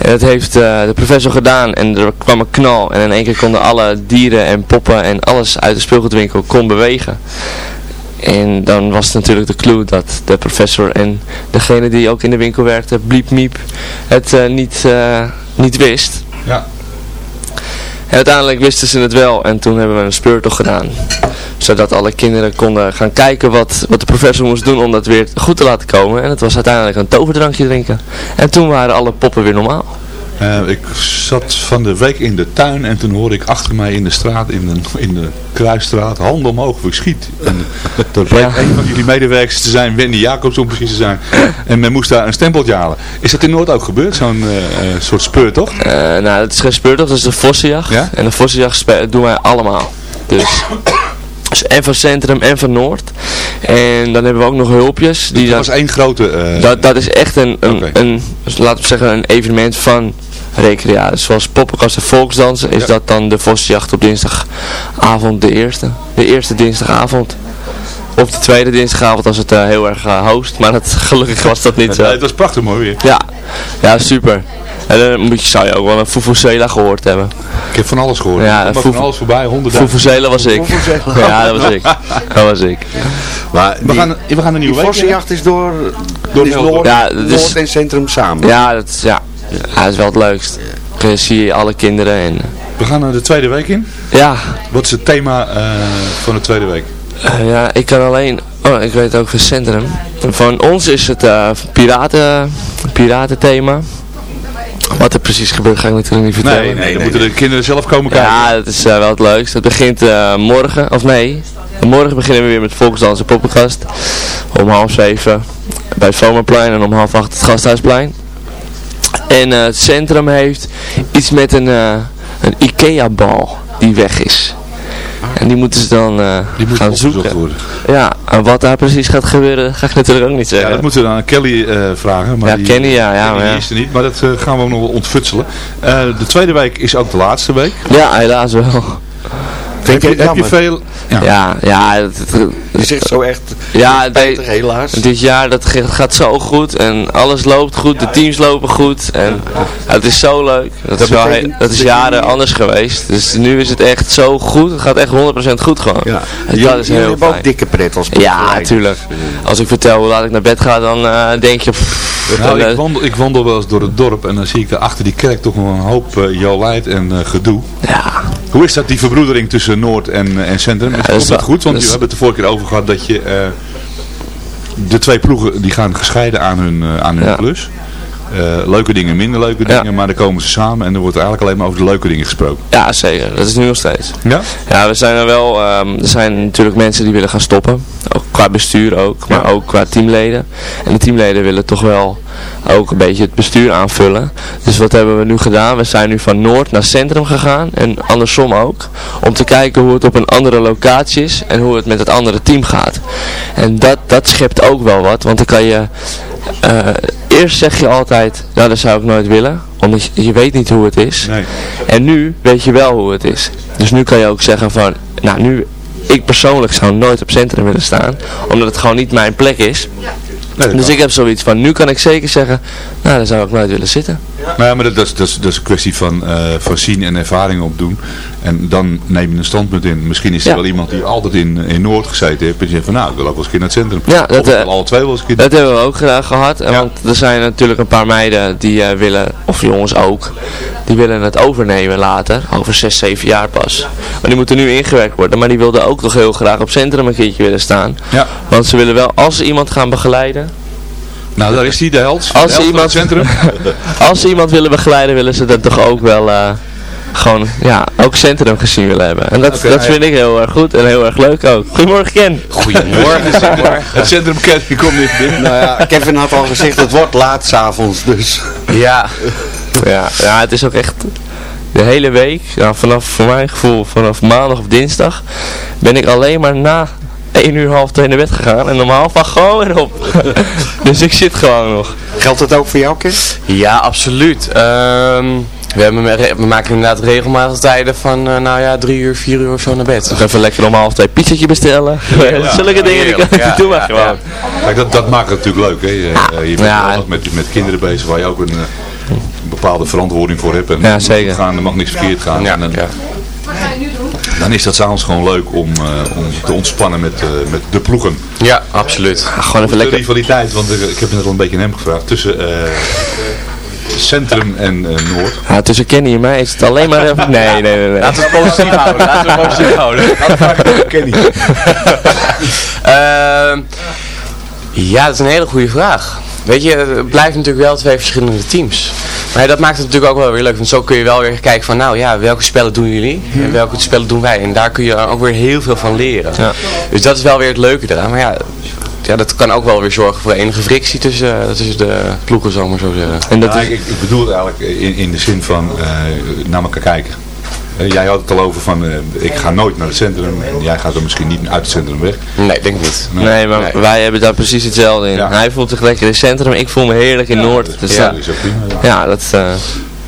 En dat heeft eh, de professor gedaan en er kwam een knal. En in één keer konden alle dieren en poppen en alles uit de speelgoedwinkel kon bewegen. En dan was het natuurlijk de clue dat de professor en degene die ook in de winkel werkte, bliep miep, het eh, niet, niet wist. Ja. Uiteindelijk wisten ze het wel en toen hebben we een speurtocht gedaan. Zodat alle kinderen konden gaan kijken wat, wat de professor moest doen om dat weer goed te laten komen. En het was uiteindelijk een toverdrankje drinken. En toen waren alle poppen weer normaal. Eh, ik zat van de week in de tuin en toen hoorde ik achter mij in de straat, in de, in de kruisstraat, hand omhoog, verschiet. En dat bleek een van jullie medewerkers te zijn, Wendy Jacobs om precies te zijn. En men moest daar een stempeltje halen. Is dat in Noord ook gebeurd, zo'n eh, eh, soort speurtocht? Eh, nou, het is geen speurtocht, dat is de vossenjacht. Ja? En de vossenjacht doen wij allemaal. Dus, dus en van Centrum en van Noord. En dan hebben we ook nog hulpjes. Die dat was één grote... dat, dat is echt een, een, een laten we zeggen, een evenement van recreatie. Zoals poppenkast en volksdansen is dat dan de vossenjacht op dinsdagavond de eerste. De eerste dinsdagavond. Of de tweede dinsdagavond als het eh, heel erg eh, host. Maar dat, gelukkig was dat niet zo. Nee, het was prachtig mooi weer. Ja, ja super. En dan moet je, zou je ook wel een Fufuzela gehoord hebben. Ik heb van alles gehoord. Ja, van alles voorbij, honderdduizend. Fufuzela was ik. Ja, dat was ik. Dat was ik. Maar We gaan, we gaan een nieuwe die week vossenjacht is door, Door is Noord. Ja, is- Noord en Centrum samen. Ja, dat is, ja. Ja, dat is wel het leukst. Dan zie je alle kinderen en... We gaan naar de tweede week in. Ja, Wat is het thema eh, van de tweede week? Eh, ja, ik kan alleen... Oh, ik weet ook van Centrum. Van ons is het eh piraten, piratenthema. Wat er precies gebeurt ga ik natuurlijk niet vertellen. Nee, nee, dan moeten de kinderen zelf komen kijken. Ja, dat is eh, wel het leukst. Het begint eh, morgen, of nee. Morgen beginnen we weer met Volksdans en Poppenkast. Om half zeven bij het en om half acht het Gasthuisplein. En eh, het centrum heeft iets met een, eh, een Ikea-bal die weg is. En die moeten ze dan eh, Die moet gaan zoeken. worden. Ja, en wat daar precies gaat gebeuren, ga ik natuurlijk ook niet Ja, zeggen. dat moeten we dan aan Kelly vragen. Maar Ja, die, Kenny, ja, ja, maar ja. is er niet, maar dat gaan we nog wel ontfutselen. De tweede week is ook de laatste week. Ja, helaas wel. Heb je, heb je veel... Ja. Ja, ja, het, het- Je zegt zo echt ja spijtig, de- helaas. dit jaar dat gaat zo goed en alles loopt goed, de teams lopen goed en ja, het is zo leuk. Dat, is, wel dat is jaren anders geweest, dus nu is het echt zo goed, het gaat echt 100% goed gewoon. Ja. En Jullie, dat is heel hebben ook fijn. dikke pret als Ja, natuurlijk. Als ik vertel hoe laat ik naar bed ga, dan eh, denk je... pff, Nou, ik eh, wandel, ik wandel wel eens door het dorp en dan zie ik daar achter die kerk toch nog een hoop uh, jolijt en gedoe. ja, Hoe is dat, die verbroedering tussen Noord en, en Centrum? Is, dat dat goed? Want we hebben het de vorige keer over gehad dat je... eh, de twee ploegen die gaan gescheiden aan hun, eh, aan hun Ja. klus. Eh, leuke dingen, minder leuke Ja. dingen, maar dan komen ze samen en er wordt eigenlijk alleen maar over de leuke dingen gesproken. ja, zeker. Dat is nu nog steeds. Ja? Ja, we zijn er wel, ehm, er zijn natuurlijk mensen die willen gaan stoppen. Ook qua bestuur ook, maar Ja. ook qua teamleden. En de teamleden willen toch wel ook een beetje het bestuur aanvullen. Dus wat hebben we nu gedaan? We zijn nu van Noord naar Centrum gegaan en andersom ook. Om te kijken hoe het op een andere locatie is en hoe het met het andere team gaat. En dat, dat schept ook wel wat, want dan kan je... eh, eerst zeg je altijd, nou dat zou ik nooit willen. Omdat je, je weet niet hoe het is. Nee. En nu weet je wel hoe het is. Dus nu kan je ook zeggen van, nou nu, ik persoonlijk zou nooit op centrum willen staan. Omdat het gewoon niet mijn plek is. Nee, Dus ik heb zoiets van, nu kan ik zeker zeggen, nou daar zou ik nooit willen zitten. Nou ja, maar dat, dat, is, dat, is, dat is een kwestie van, eh, van zien en ervaring opdoen. En dan neem je een standpunt in. Misschien is er Ja. wel iemand die altijd in, in Noord gezeten heeft. En die zegt van nou, ik wil ook wel eens naar het centrum. Ja, dat, of ik eh, alle twee wel eens een keer. Dat hebben we ook gedaan gehad. En Ja. Want er zijn natuurlijk een paar meiden die eh, willen, of jongens ook, die willen het overnemen later. Over 6, 7 jaar pas. Maar die moeten nu ingewerkt worden. Maar die wilden ook toch heel graag op centrum een keertje willen staan. Ja. Want ze willen wel, als ze iemand gaan begeleiden, Nou, daar is hij, de held. Als de held van iemand- het centrum. als ze iemand willen begeleiden, willen ze dat toch ook wel eh, gewoon, ja, ook centrum gezien willen hebben. En dat, dat nou vind ik heel erg goed en heel erg leuk ook. Goedemorgen Ken. Goedemorgen, zeg maar. Het centrum die komt niet binnen. Nou ja, Kevin had al gezegd, het wordt laat s'avonds, dus... Ja. ja. Ja, het is ook echt de hele week, ja, vanaf voor mijn gevoel, vanaf maandag of dinsdag, ben ik alleen maar na één uur half twee naar bed gegaan en half acht gewoon weer op. dus ik zit gewoon nog. Geldt dat ook voor jou, Ken? Ja, absoluut. Ehm, we, hebben, we maken inderdaad regelmatig tijden van, eh, nou ja, drie uur, vier uur of zo naar bed. Nog even lekker om half twee pizzatje bestellen. Zulke dingen die kan Ja, je doen ja, maar gewoon. Kijk, dat, dat maakt het natuurlijk leuk. Hè? Je, eh, je bent Ja. met, met kinderen bezig waar je ook een, eh, een bepaalde verantwoording voor hebt. En Ja, er zeker. Gaan, er mag niks verkeerd gaan. En dan, dan is dat s'avonds gewoon leuk om, eh, om te ontspannen met, eh, met de ploegen. Ja, absoluut. gewoon even De rivaliteit, want ik, ik heb net al een beetje aan hem gevraagd, tussen eh, Centrum en eh, Noord. Ja, tussen Kenny en mij is het alleen maar even... Nee, nee, nee. nee. Laten we het positief houden. Laten we het positief houden. Kenny. Ehm, ja, dat is een hele goede vraag. Weet je, het blijft natuurlijk wel twee verschillende teams. Maar dat maakt het natuurlijk ook wel weer leuk. Want zo kun je wel weer kijken van, nou ja, welke spellen doen jullie? En welke spellen doen wij? En daar kun je ook weer heel veel van leren. Ja. Dus dat is wel weer het leuke eraan. Maar ja, ja, dat kan ook wel weer zorgen voor enige frictie tussen, eh, tussen de ploegen, zal ik maar zo zeggen. En dat Ja, is... ik, ik bedoel het eigenlijk in, in de zin van eh, naar elkaar kijken. Eh, jij had het al over van, eh, ik ga nooit naar het centrum en jij gaat er misschien niet uit het centrum weg. Nee, denk niet. Nee, maar Nee. wij hebben daar precies hetzelfde in. Ja. Hij voelt zich lekker in het centrum, ik voel me heerlijk in Noord. Dus, ja, ja, dat is ook prima. ja. ja, dat... eh,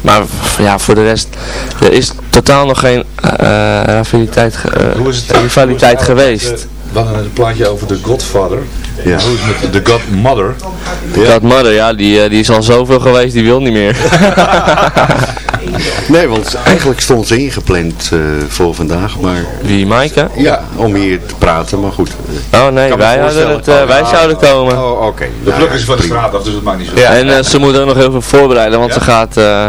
maar ja, voor de rest, er is totaal nog geen eh rivaliteit, ge- eh, Hoe is het, rivaliteit hoe is het geweest. eh, We hadden een plaatje over de Godfather. Ja. Hoe is het met de Godmother? Godmother, ja, die, eh, die is al zoveel geweest, die wil niet meer. Nee, want eigenlijk stond ze ingepland eh, voor vandaag, maar Wie, Maaike? ja, om hier te praten, maar goed. Oh nee, wij, hadden het, eh, wij Oh, zouden komen. Oh, oké. De Nou, pluk is van de straat af, dus dat maakt niet zo. Ja, en eh, ze moet ook nog heel veel voorbereiden, want Ja? ze gaat, eh,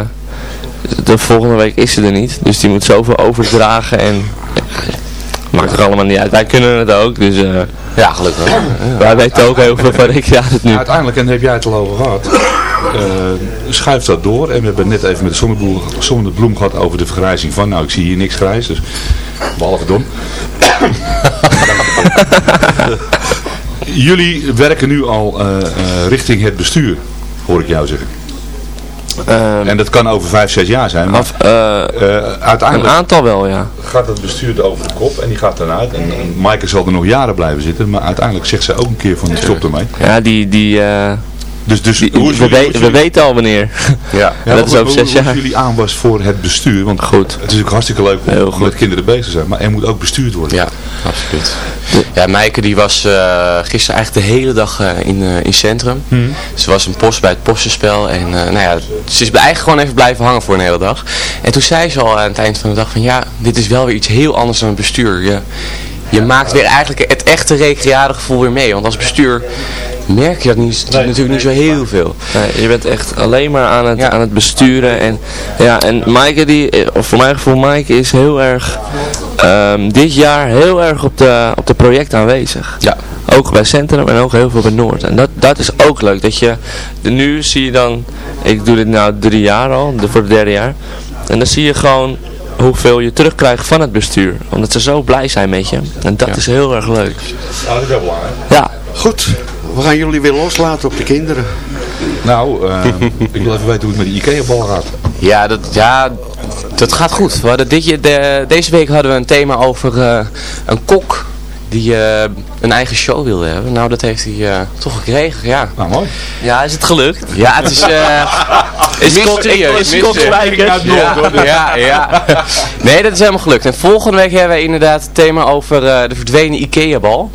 de volgende week is ze er niet. Dus die moet zoveel overdragen en maakt er allemaal niet uit. Wij kunnen het ook, dus eh, Ja, gelukkig. wij weten ook heel veel van ik ja het nu. Uiteindelijk, en daar heb jij het al over gehad, eh, schuift dat door. En we hebben net even met de zonnebloem, zonnebloem gehad over de vergrijzing van, nou ik zie hier niks grijs, dus behalve Don. Jullie werken nu al eh, eh, richting het bestuur, hoor ik jou zeggen. Ehm, En dat kan over vijf, zes jaar zijn, maar af, eh, eh, een uiteindelijk aantal wel, ja. gaat het bestuur er over de kop en die gaat eruit. En, en Maaike zal er nog jaren blijven zitten, maar uiteindelijk zegt ze ook een keer van stop ermee. Ja, die, die, eh, Dus, dus die- hoe is we, jullie- we, we weten al wanneer. Ja. Ja, dat is over zes jaar. jullie aanwas voor het bestuur. Want Goed. het is ook hartstikke leuk om Heel met kinderen bezig te zijn. Maar er moet ook bestuurd worden. Ja, absoluut. Ja, Maaike die was eh, gisteren eigenlijk de hele dag eh, in, eh, in centrum. Ze was een post bij het postenspel. En eh, nou ja, ze is eigenlijk gewoon even blijven hangen voor een hele dag. En toen zei ze al aan het eind van de dag van ja, dit is wel weer iets heel anders dan het bestuur. Je, je maakt weer eigenlijk het echte recreatiegevoel weer mee. Want als bestuur merk je dat niet, natuurlijk niet zo heel veel. Nee, je bent echt alleen maar aan het, Ja. aan het besturen. En, ja, en Maaike, die, of voor mijn gevoel, Maaike is heel erg, ehm, dit jaar heel erg op de, op de project aanwezig. Ja. Ook bij Centrum en ook heel veel bij Noord. En dat, dat is ook leuk. Dat je, de, nu zie je dan, ik doe dit nou drie jaar al, de, voor het derde jaar. En dan zie je gewoon hoeveel je terugkrijgt van het bestuur. Omdat ze zo blij zijn met je. En dat is heel erg leuk. Nou, dat is wel belangrijk. Ja, Goed, we gaan jullie weer loslaten op de kinderen. Nou, eh, ik wil even weten hoe het met die Ikea-bal gaat. Ja, dat, ja, dat gaat goed. We hadden dit, jaar- de, deze week hadden we een thema over eh, een kok die eh, een eigen show wilde hebben. Nou, dat heeft hij eh, toch gekregen, ja. Nou, mooi. ja is het gelukt? Ja, het is... eh is Kok gelijk, hè? Ja, ja, ja. Nee, dat is helemaal gelukt. En volgende week hebben we inderdaad het thema over eh, de verdwenen Ikea-bal.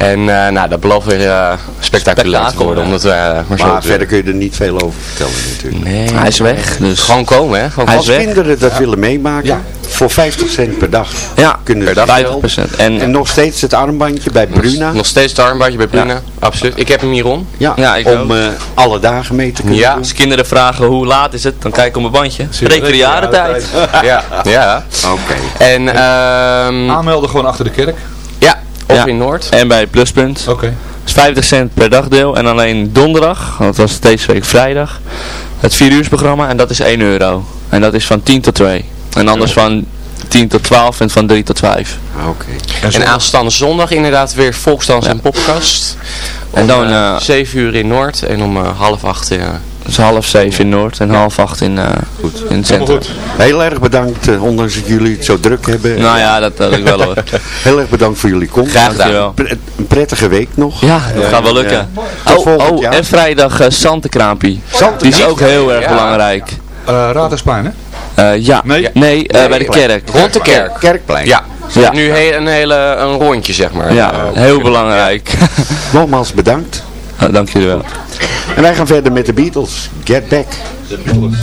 En eh, nou, dat belooft weer eh, spectaculair te worden. Omdat we, eh, maar verder kun je er niet veel over vertellen natuurlijk. Nee, Hij is weg, dus... Gewoon komen, hè? Gewoon Hij Als is weg. kinderen dat willen meemaken, voor 50 cent per dag Ja, kunnen ze per dag wel. 50%. En, En nog steeds het armbandje bij Bruna. Nog steeds het armbandje bij Bruna. Absoluut. Ik heb hem hier om. Ja, Ja, ik om eh, alle dagen mee te kunnen Ja. doen. als kinderen vragen hoe laat is het, dan kijk ik op mijn bandje. Recreatietijd. Ja, ja. Oké. En ehm Aanmelden gewoon achter de kerk. Ja, of Ja. in Noord. En bij Pluspunt. Oké. is 50 cent per dagdeel. En alleen donderdag, want het was deze week vrijdag, het 4 uur programma. En dat is 1 euro. En dat is van 10 tot 2. En anders van 10 tot 12 en van 3 tot 5. Oké. En aanstaande zondag inderdaad weer volksdans en popkast. En dan, eh, eh, 7 uur in Noord en om eh, half 8 eh, Het is half zeven in Noord en half acht in, eh, in het centrum. Heel erg bedankt, eh, ondanks dat jullie het zo druk hebben. Nou ja, dat had ik wel hoor. Heel erg bedankt voor jullie komst. Graag gedaan. Pre- Een prettige week nog. Ja, dat gaat wel En, lukken. tot Oh, oh en vrijdag uh, Santekraampie. Die is ook heel erg Ja. belangrijk. Uh, Raadhuisplein, hè? Eh, ja, nee, nee, eh, bij de kerk. Rond de kerk. Kerkplein. Ja. Ja. Nu he een hele een rondje, zeg maar. Ja, heel belangrijk. Nogmaals bedankt. Ah, dank jullie wel. En wij gaan verder met de Beatles. Get Back. De Beatles.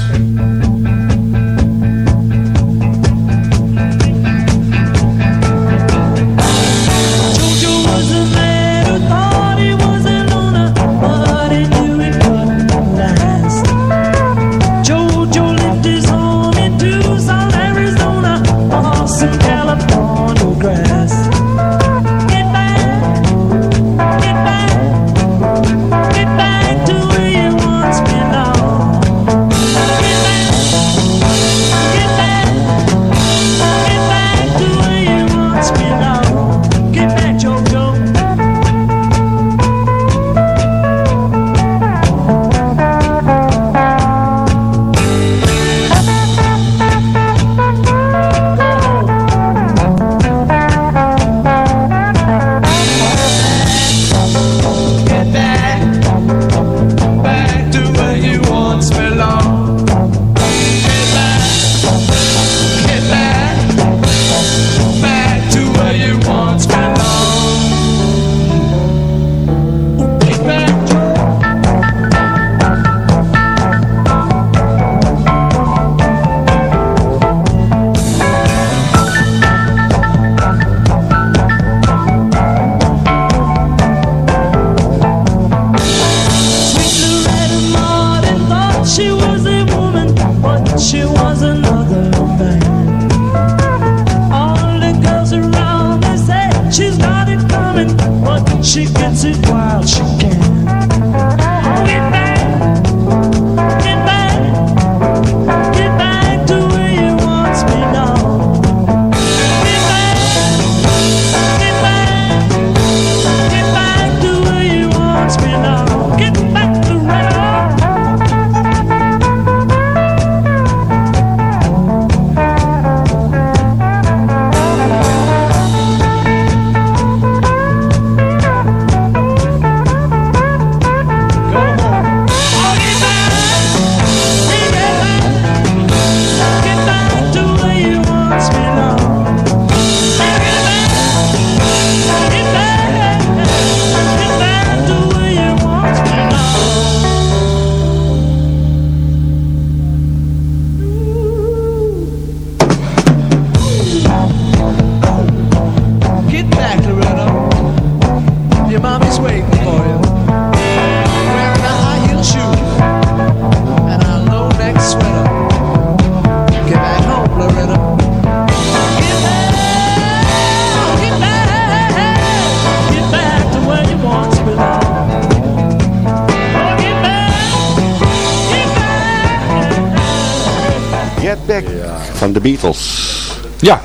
Beatles. Ja.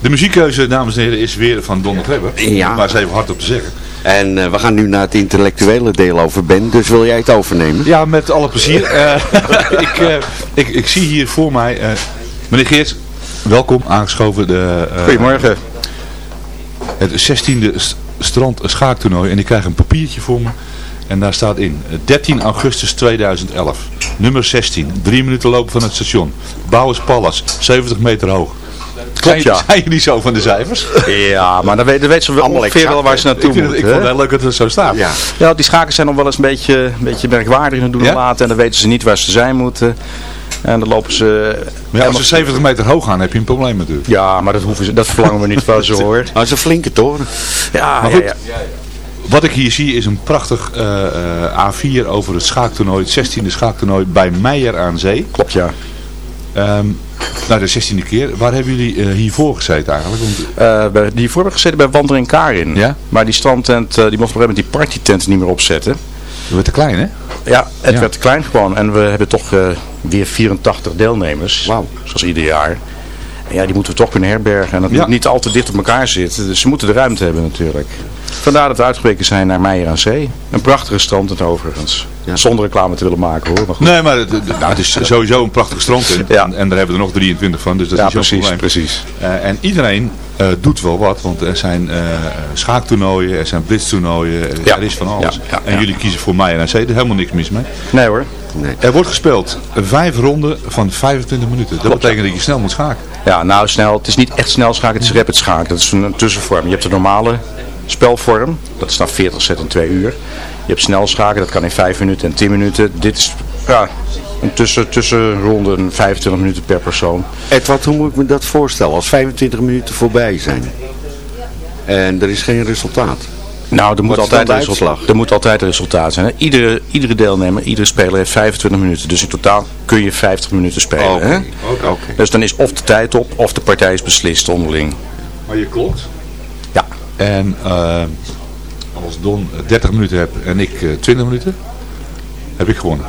De muziekkeuze, dames en heren, is weer van Donald Webber. Ja. Om maar eens even hard op te zeggen. En eh, we gaan nu naar het intellectuele deel over Ben, dus wil jij het overnemen? Ja, met alle plezier. Eh, ik, eh, ik, ik zie hier voor mij... eh, meneer Geerts, welkom aangeschoven. De, eh, Goedemorgen. Het 16e st- strand schaaktoernooi. En ik krijg een papiertje voor me. En daar staat in. eh, 13 augustus 2011. Nummer 16. Drie minuten lopen van het station. Bouwers Palace. 70 meter hoog. Klopt, zijn, ja. zijn jullie zo van de cijfers? Ja, maar dan weet, dan weet ze wel Allemaal ongeveer exact, wel waar ze naartoe het- moeten. ik vond het heel leuk dat het zo staat. Ja. Ja, die schakers zijn nog wel eens een beetje, een beetje merkwaardig in het doen Ja? en laten. En dan weten ze niet waar ze zijn moeten. En dan lopen ze... Maar ja, als ze 70 meter hoog gaan, heb je een probleem natuurlijk. Ja, maar dat, hoeven ze, dat verlangen we niet van ze hoor. Dat is een flinke toren. Ja, Maar goed, ja. Wat ik hier zie is een prachtig eh, eh, A4 over het schaaktoernooi, het 16e schaaktoernooi bij Meijer aan Zee. Klopt, ja. Ehm, nou, de 16e keer. Waar hebben jullie eh, hiervoor gezeten eigenlijk? Want, Eh, bij, die voor hebben gezeten bij Wandering Karin. Ja? Maar die strandtent, die mocht op een gegeven moment die partytent niet meer opzetten. dat werd te klein, hè? Ja, het Ja. werd te klein gewoon. En we hebben toch weer 84 deelnemers. Wauw. Zoals ieder jaar. En ja, die moeten we toch kunnen herbergen. En dat Ja. moet niet al te dicht op elkaar zitten. Dus ze moeten de ruimte hebben natuurlijk. Vandaar dat we uitgeweken zijn naar Meijer aan Zee. Een prachtige strand het overigens. Zonder reclame te willen maken hoor. Maar goed. Nee, maar het, het- nou, het is sowieso een prachtige strand. En, en daar hebben we er nog 23 van, dus dat Ja, is precies, probleem. precies. Eh, en iedereen eh, doet wel wat, want er zijn eh schaaktoernooien, er zijn blitztoernooien, eh, er is van alles. Ja, ja, en ja. jullie kiezen voor Meijer en Zee, er is helemaal niks mis mee. Nee hoor. Er wordt gespeeld vijf ronden van 25 minuten. Dat betekent dat je snel moet schaken. Ja, nou snel. Het is niet echt snel schaken, het is rapid schaken. Dat is een tussenvorm. Je hebt de normale spelvorm. Dat is dan 40 set in 2 uur. Je hebt snel schaken, dat kan in 5 minuten en 10 minuten. Dit is ja, een tussen, tussenronde, een 25 minuten per persoon. Edward, hoe moet ik me dat voorstellen als 25 minuten voorbij zijn? En er is geen resultaat. Nou, er moet, altijd resultaat, er moet altijd een resultaat zijn. hè. Iedere, iedere deelnemer, iedere speler heeft 25 minuten. Dus in totaal kun je 50 minuten spelen. Hè? oké. Dus dan is of de tijd op, of de partij is beslist onderling. Maar je klopt. Ja. En eh, als Don 30 minuten hebt en ik eh, 20 minuten, heb ik gewonnen.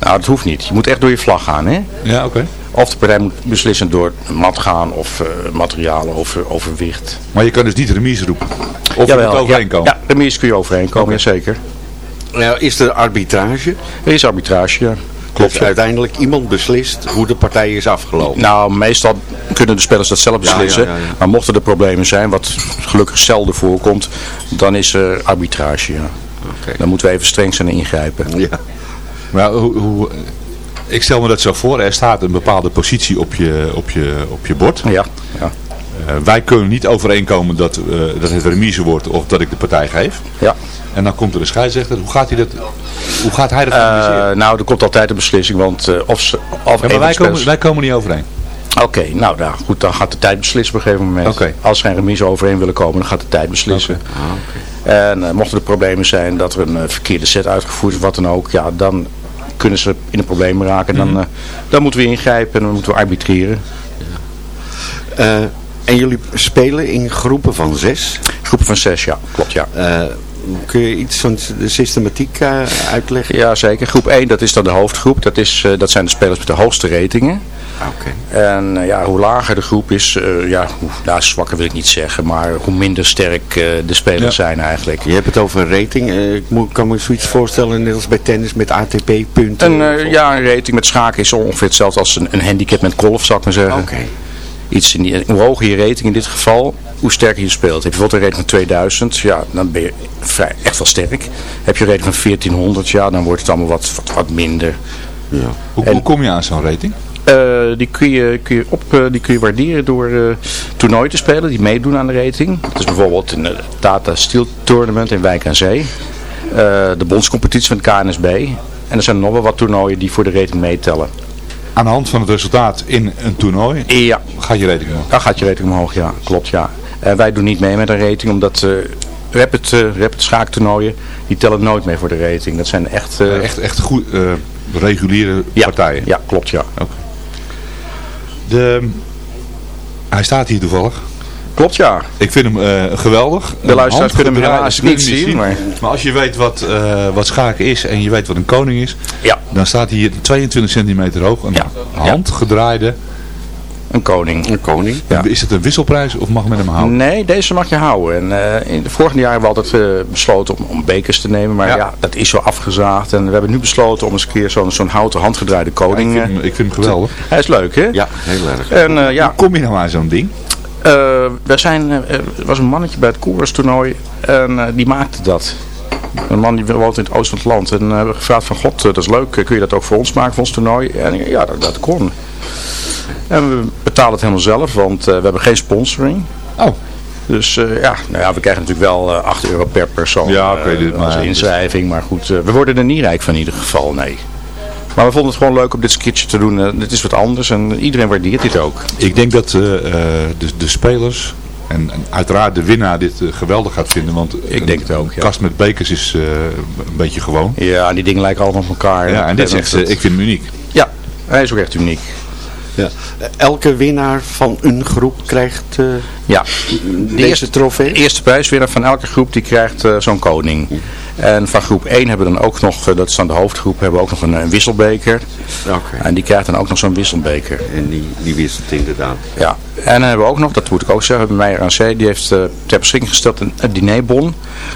Nou, dat hoeft niet. Je moet echt door je vlag gaan, hè? Ja, oké. Of de partij moet beslissen door mat gaan of eh, materialen over, overwicht. Maar je kan dus niet remise roepen. Of je moet overeenkomen. Ja, ja remise kun je overeenkomen, jazeker. Nou, is er arbitrage? Er is arbitrage, ja. Klopt. Dus uiteindelijk iemand beslist hoe de partij is afgelopen. Nou, meestal kunnen de spelers dat zelf beslissen. ja, ja, ja. Maar mochten er problemen zijn, wat gelukkig zelden voorkomt, dan is er arbitrage, ja. Dan moeten we even streng zijn en ingrijpen. Ja. Maar hoe, hoe, ik stel me dat zo voor, er staat een bepaalde positie op je, op je, op je bord. Ja, ja. Eh, wij kunnen niet overeenkomen dat, eh, dat het remise wordt of dat ik de partij geef. Ja. En dan komt er een scheidsrechter. Hoe gaat hij dat, hoe gaat hij dat organiseren? Eh, nou, er komt altijd een beslissing, want eh, of ze... Of Ja, maar de wij komen, wij komen niet overeen. Oké, nou, nou goed, dan gaat de tijd beslissen op een gegeven moment. Oké. Als ze geen remise overeen willen komen, dan gaat de tijd beslissen. En eh, mochten er problemen zijn dat er een verkeerde set uitgevoerd is, wat dan ook, ja, dan kunnen ze in een probleem raken. Dan, eh, dan moeten we ingrijpen en dan moeten we arbitreren. Eh, en jullie spelen in groepen van zes? Groepen van zes, ja, klopt, ja. Eh, kun je iets van de systematiek eh, uitleggen? Ja, zeker. Groep 1, dat is dan de hoofdgroep. Dat, is, eh, dat zijn de spelers met de hoogste ratingen. Oké. En ja, hoe lager de groep is, eh, ja, hoe, nou, zwakker wil ik niet zeggen, maar hoe minder sterk eh, de spelers zijn eigenlijk. Je hebt het over een rating. Ik moet, kan me zoiets voorstellen, net als bij tennis met ATP-punten. Ja, een rating met schaken is ongeveer hetzelfde als een, een handicap met golf, zou ik maar zeggen. Oké. Iets in die, hoe hoger je rating in dit geval, hoe sterker je speelt. Heb je bijvoorbeeld een rating van 2000, ja, dan ben je vrij, echt wel sterk. Heb je een rating van 1400, ja, dan wordt het allemaal wat, wat, wat minder. Ja. Hoe, hoe kom je aan zo'n rating? Eh, die, kun je, kun je op, eh, die kun je waarderen door eh toernooien te spelen die meedoen aan de rating. Dat is bijvoorbeeld een Tata Steel Tournament in Wijk aan Zee. De bondscompetitie van het KNSB. En er zijn nog wel wat toernooien die voor de rating meetellen. Aan de hand van het resultaat in een toernooi Ja. gaat je rating omhoog. Dan gaat je rating omhoog, ja. Klopt, ja. En wij doen niet mee met een rating, omdat eh rapid, eh rapid schaaktoernooien, die tellen nooit mee voor de rating. Dat zijn echt... eh, echt, echt goed eh, reguliere ja, partijen. Ja, klopt, ja. De, hij staat hier toevallig. Klopt, ja. Ik vind hem eh, geweldig. De luisteraars kunnen hem helaas niet zien, maar- Maar als je weet wat, eh, wat schaken is en je weet wat een koning is, Ja. dan staat hij hier 22 centimeter hoog. Een handgedraaide. Een koning. Een koning. Ja. Is het een wisselprijs of mag men hem houden? Nee, deze mag je houden. En, eh, in de vorige jaren hebben we altijd eh, besloten om, om bekers te nemen. Maar ja. dat is zo afgezaagd. En we hebben nu besloten om eens een keer zo'n zo'n houten handgedraaide koning... ik, vind hem, ik vind hem geweldig. Hij is leuk, hè? Ja, heel erg. En eh, ja, Hoe kom je nou aan zo'n ding? Eh, we zijn, eh, er was een mannetje bij het koerstoernooi en eh, die maakte dat. Een man die woont in het oosten van het land. En we hebben gevraagd van, god, eh, dat is leuk. eh, Kun je dat ook voor ons maken, voor ons toernooi? En eh, ja, dat, dat kon. En we betalen het helemaal zelf, want eh, we hebben geen sponsoring. Oh. Dus eh, ja, nou ja, we krijgen natuurlijk wel eh 8 euro per persoon Ja, oké, eh, dit- als maar- inschrijving. Maar goed, eh, we worden er niet rijk van in ieder geval, nee. Maar we vonden het gewoon leuk om dit skitje te doen. Eh, het is wat anders en iedereen waardeert dit ook. Ik denk dat eh, eh, de, de spelers en, en uiteraard de winnaar dit geweldig gaat vinden. Want Ik denk het ook, ja. kast met bekers is een beetje gewoon. Ja, die dingen lijken allemaal op elkaar. Ja, en dit is echt, ik vind hem uniek. Ja, hij is ook echt uniek. Ja. Elke winnaar van een groep krijgt eh, Ja, deze eerste- trofee? De eerste prijswinnaar van elke groep die krijgt eh, zo'n koning. En van groep 1 hebben we dan ook nog, eh, dat is dan de hoofdgroep, hebben we ook nog een, wisselbeker. En die krijgt dan ook nog zo'n wisselbeker. En die, die wisselt inderdaad. Ja, en dan hebben we ook nog, dat moet ik ook zeggen, bij Meijer aan Zee, die heeft ter beschikking gesteld een, een dinerbon.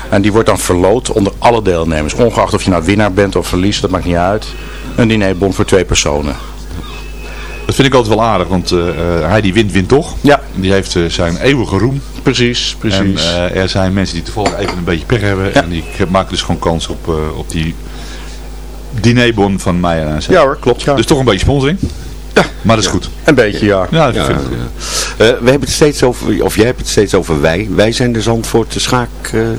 En die wordt dan verloot onder alle deelnemers. Ongeacht of je nou winnaar bent of verliest, dat maakt niet uit. Een dinerbon voor twee personen. Dat vind ik altijd wel aardig, want eh, eh, hij die wint, wint toch. Ja. Die heeft eh, zijn eeuwige roem. Precies, precies. En eh, er zijn mensen die toevallig even een beetje pech hebben. En die maken dus gewoon kans op, eh, op die dinerbon van Meijer en. Ja hoor, klopt. Ja. Dus toch een beetje sponsoring. Ja. Maar dat is goed. Een beetje, ja. Ja, ik Ja, vind ja. Eh, we hebben het steeds over, of jij hebt het steeds over wij. Wij zijn de Zandvoortse Schaakclub.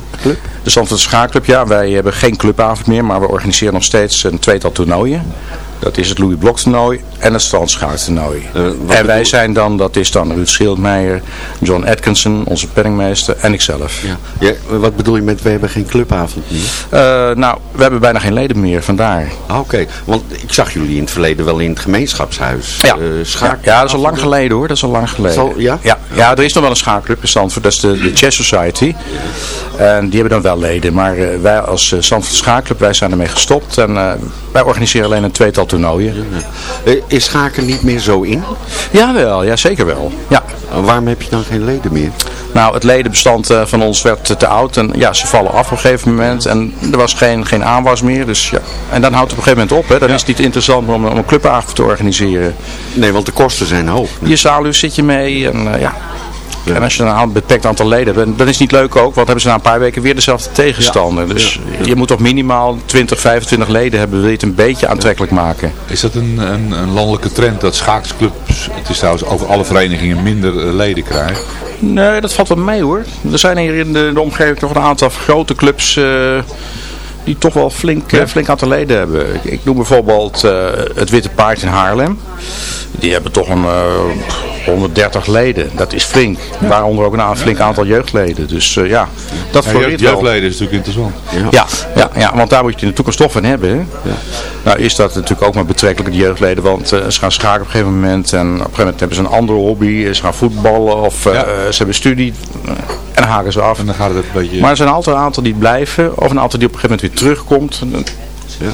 De Zandvoortse Schaakclub, ja, wij hebben geen clubavond meer, maar we organiseren nog steeds een tweetal toernooien. Dat is het Louis Blok toernooi en het strandschaaktoernooi. en wij zijn dan, dat is dan Ruud Schildmeijer, John Atkinson, onze penningmeester en ikzelf. Ja. Ja, wat bedoel je met we hebben geen clubavond meer? Eh, nou, we hebben bijna geen leden meer, vandaar. Ah, Oké, want ik zag jullie in het verleden wel in het gemeenschapshuis. Ja. eh, schaak. Ja, dat is al lang geleden hoor, dat is al lang geleden. Ja? Ja, ja, er is nog wel een schaakclub in Zandvoort, dat is de, de Chess Society. En die hebben dan wel leden, maar eh, wij als Zandvoort Schaakclub, wij zijn ermee gestopt. En eh, wij organiseren alleen een tweetal toernooien. Eh, is schaken niet meer zo in? Jawel, ja zeker wel. Ja. Waarom heb je dan geen leden meer? Nou, het ledenbestand eh, van ons werd te, oud en ja, ze vallen af op een gegeven moment en er was geen, geen aanwas meer. Dus, ja. En dan houdt het op een gegeven moment op. Hè. Dan is het niet interessant om, om een clubavond te organiseren. Nee, want de kosten zijn hoog. Je zaalhuis zit je mee en eh, ja. En als je een aan- beperkt aantal leden hebt, dan- dan is het niet leuk ook, want dan hebben ze na een paar weken weer dezelfde tegenstander. Dus je moet toch minimaal 20, 25 leden hebben, wil je het een beetje aantrekkelijk maken. Is dat een, een, een landelijke trend dat schaaksclubs, het is trouwens over alle verenigingen, minder eh, leden krijgen? Nee, dat valt wel mee hoor. Er zijn hier in de, de omgeving toch een aantal grote clubs eh, die toch wel flink, eh, flink aantal leden hebben. Ik, ik noem bijvoorbeeld eh, het Witte Paard in Haarlem. Die hebben toch een eh, 130 leden. Dat is flink. Waaronder ook een a- flink aantal jeugdleden. Dus ja, dat Ja, floreert jeugd- wel. jeugdleden is natuurlijk interessant. Ja, ja, ja, want daar moet je in de toekomst toch van hebben. Hè? Nou is dat natuurlijk ook maar betrekkelijk de jeugdleden, want ze gaan schaken op een gegeven moment en op een gegeven moment hebben ze een andere hobby, ze gaan voetballen of ze hebben studie en dan haken ze af. En dan gaat het een beetje... Maar er zijn altijd een aantal die blijven of een aantal die op een gegeven moment weer terugkomt.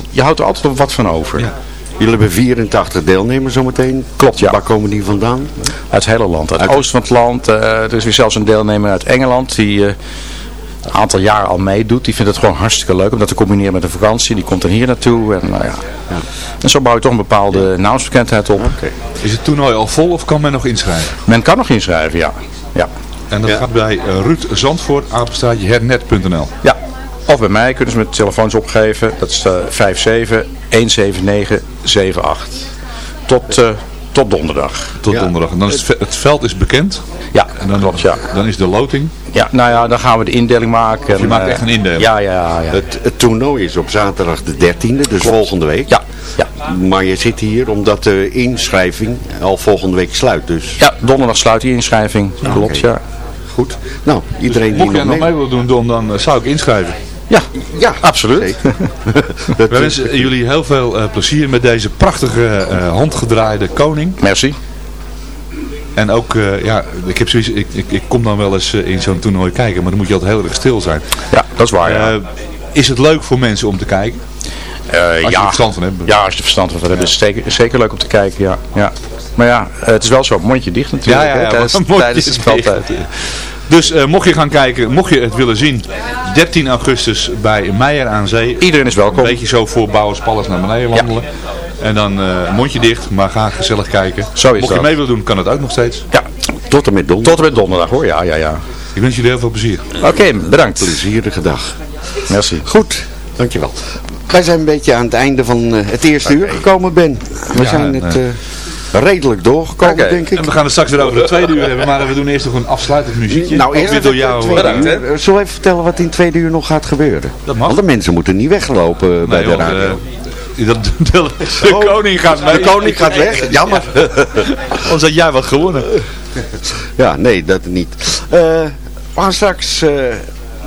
Je houdt er altijd nog wat van over. Jullie hebben 84 deelnemers zometeen. Klopt, ja. Waar komen die vandaan? Uit het hele land, uit het oosten van het land. eh, er is weer zelfs een deelnemer uit Engeland die eh, een aantal jaar al meedoet. Die vindt het gewoon hartstikke leuk om dat te combineren met een vakantie. Die komt dan hier naartoe. En, nou ja. en zo bouw je toch een bepaalde naamsbekendheid op. Is het toernooi al vol of kan men nog inschrijven? Men kan nog inschrijven, ja. ja. En dat gaat bij eh, Ruud Zandvoort, apenstaatje hernet.nl. Ja. Of bij mij kunnen ze met telefoons opgeven. Dat is uh, 57 179 78. Tot, uh, tot donderdag. Tot donderdag. En dan is het, het veld is bekend. Ja, en dan, klopt, ja. Dan is de loting. Ja, nou ja, dan gaan we de indeling maken. Of je maakt eh, echt een indeling. Ja, ja, ja. Het, het toernooi is op zaterdag de 13e, dus volgende week. Ja, ja. Maar je zit hier omdat de inschrijving al volgende week sluit. Dus Ja, donderdag sluit die inschrijving. Klopt, oké. ja. goed. Nou, iedereen die Mocht jij nog nog mee... mee wil doen, Don, dan eh, zou ik inschrijven. Ja, ja absoluut. We wensen jullie heel veel eh, plezier met deze prachtige eh, handgedraaide koning. Merci. En ook, eh, ja, ik heb zoiets, ik, ik, ik kom dan wel eens eh, in zo'n toernooi kijken, maar dan moet je altijd heel erg stil zijn. Ja, dat is waar, ja. Eh, is het leuk voor mensen om te kijken? Eh, Als je ja. er verstand van hebt. Ja, als je er verstand van hebt, is het zeker, zeker leuk om te kijken, ja. ja. Maar ja, eh, het is wel zo, mondje dicht natuurlijk. Ja, ja, hè, tijdens, mondje tijdens de dicht. Dus eh, mocht je gaan kijken, mocht je het willen zien, 13 augustus bij Meijer aan Zee. Iedereen is welkom. Een beetje zo voor Bouwers naar beneden wandelen. En dan eh, mondje dicht, maar ga gezellig kijken. Zo is mocht je dat. mee willen doen, kan het ook nog steeds. Ja, Tot en met donderdag. tot en met donderdag hoor, ja, ja, ja. Ik wens jullie heel veel plezier. Oké, bedankt. Plezierige dag. Merci. Goed, dankjewel. Wij zijn een beetje aan het einde van eh, het eerste uur gekomen, Ben. We Ja, zijn het redelijk doorgekomen, denk ik. En we gaan het straks weer over de tweede uur hebben, maar we doen eerst nog een afsluitend muziekje. Nou, eerst even door jou. Bedankt. Zullen we even vertellen wat in tweede uur nog gaat gebeuren? Dat mag. Want de mensen moeten niet weglopen bij de radio. eh, dat, de, de koning gaat mee. de koning gaat weg, jammer. Anders had jij wat gewonnen. Ja, nee, dat niet. Eh, we gaan straks eh,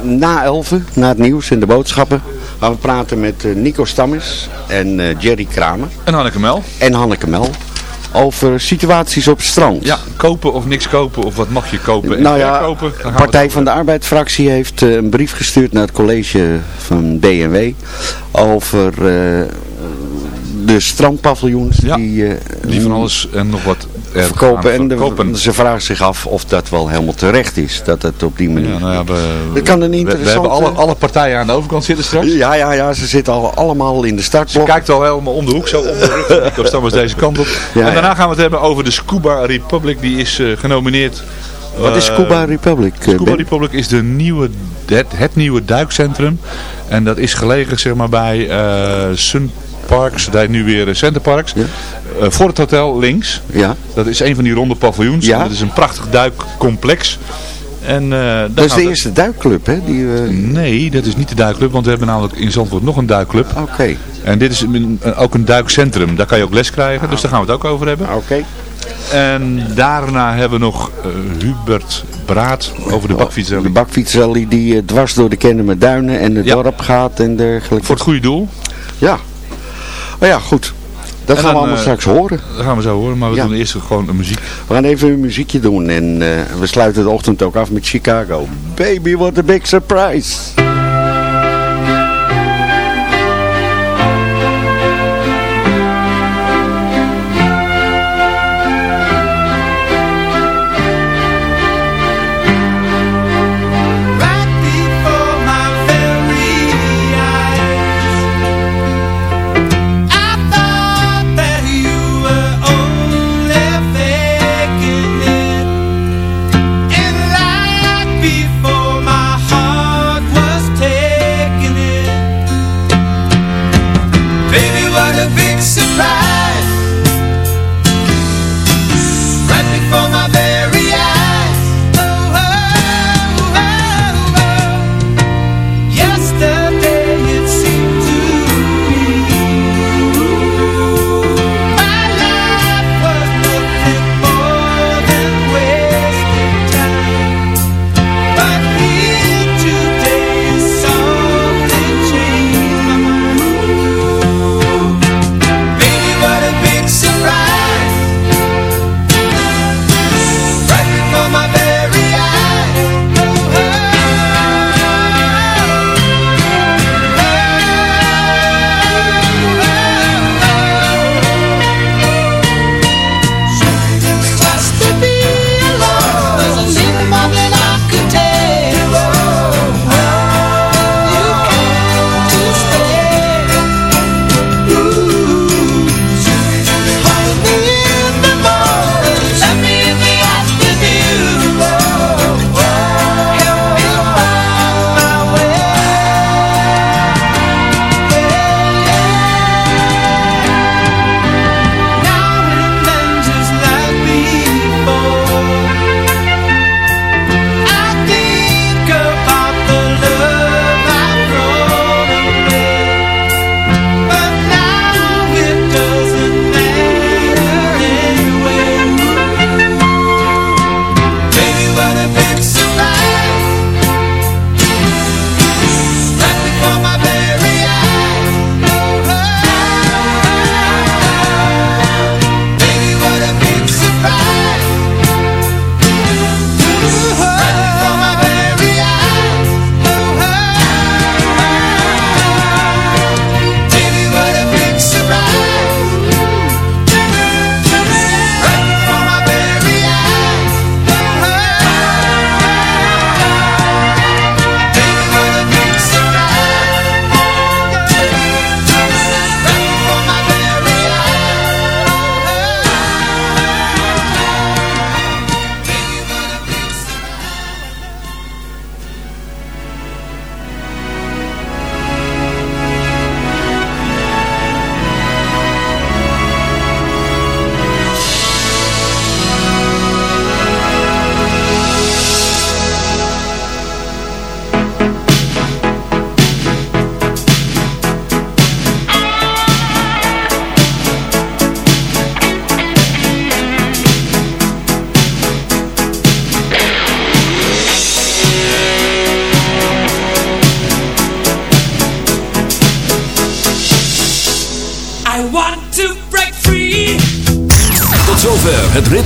na elfen, na het nieuws en de boodschappen, gaan we praten met Nico Stammis en eh, Jerry Kramer En Hanneke Mel. en Hanneke Mel over situaties op strand. Ja, kopen of niks kopen of wat mag je kopen en Nou ja, verkopen. We Partij van de Arbeid-fractie heeft eh, een brief gestuurd naar het college van DNW over eh, de strandpaviljoens die, eh, Die van alles en nog wat er verkopen. En de- ze vragen zich af of dat wel helemaal terecht is, dat het op die manier Ja, nou ja, we, Dat kan een we- we, interessante- hebben alle, alle partijen aan de overkant zitten straks. Ja, ja, ja, ze zitten al, allemaal in de Ze startblok. kijkt al helemaal om de hoek, zo om de rug Nico Stammers deze kant op. En daarna gaan we het hebben over de Scuba Republic. Die is eh, genomineerd. Wat is eh, Scuba Republic? Scuba Ben? Republic is de nieuwe, het, het nieuwe duikcentrum. En dat is gelegen zeg maar, bij eh Sun Parks, daar nu weer eh, Center Parks. Eh, voor het hotel links. Ja. Dat is een van die ronde paviljoens. Ja. Dat is een prachtig duikcomplex. En, eh, daar Dat is de eerste duikclub, hè? Die, Nee, dat is niet de duikclub, want we hebben namelijk in Zandvoort nog een duikclub. Oké. En dit is een- ook een duikcentrum, daar kan je ook les krijgen, dus daar gaan we het ook over hebben. Oké. En daarna hebben we nog Hubert Braat over de bakfietsrally. De bakfietsrally die dwars door de Kennemer Duinen en het Ja. dorp gaat en dergelijke. Voor het goede doel. Ja. Oh ja, goed. Dat En gaan we allemaal eh, straks horen. Dat gaan we zo horen, maar we Ja. doen eerst gewoon een muziek. We gaan even een muziekje doen en eh, we sluiten de ochtend ook af met Chicago. Baby, what a big surprise.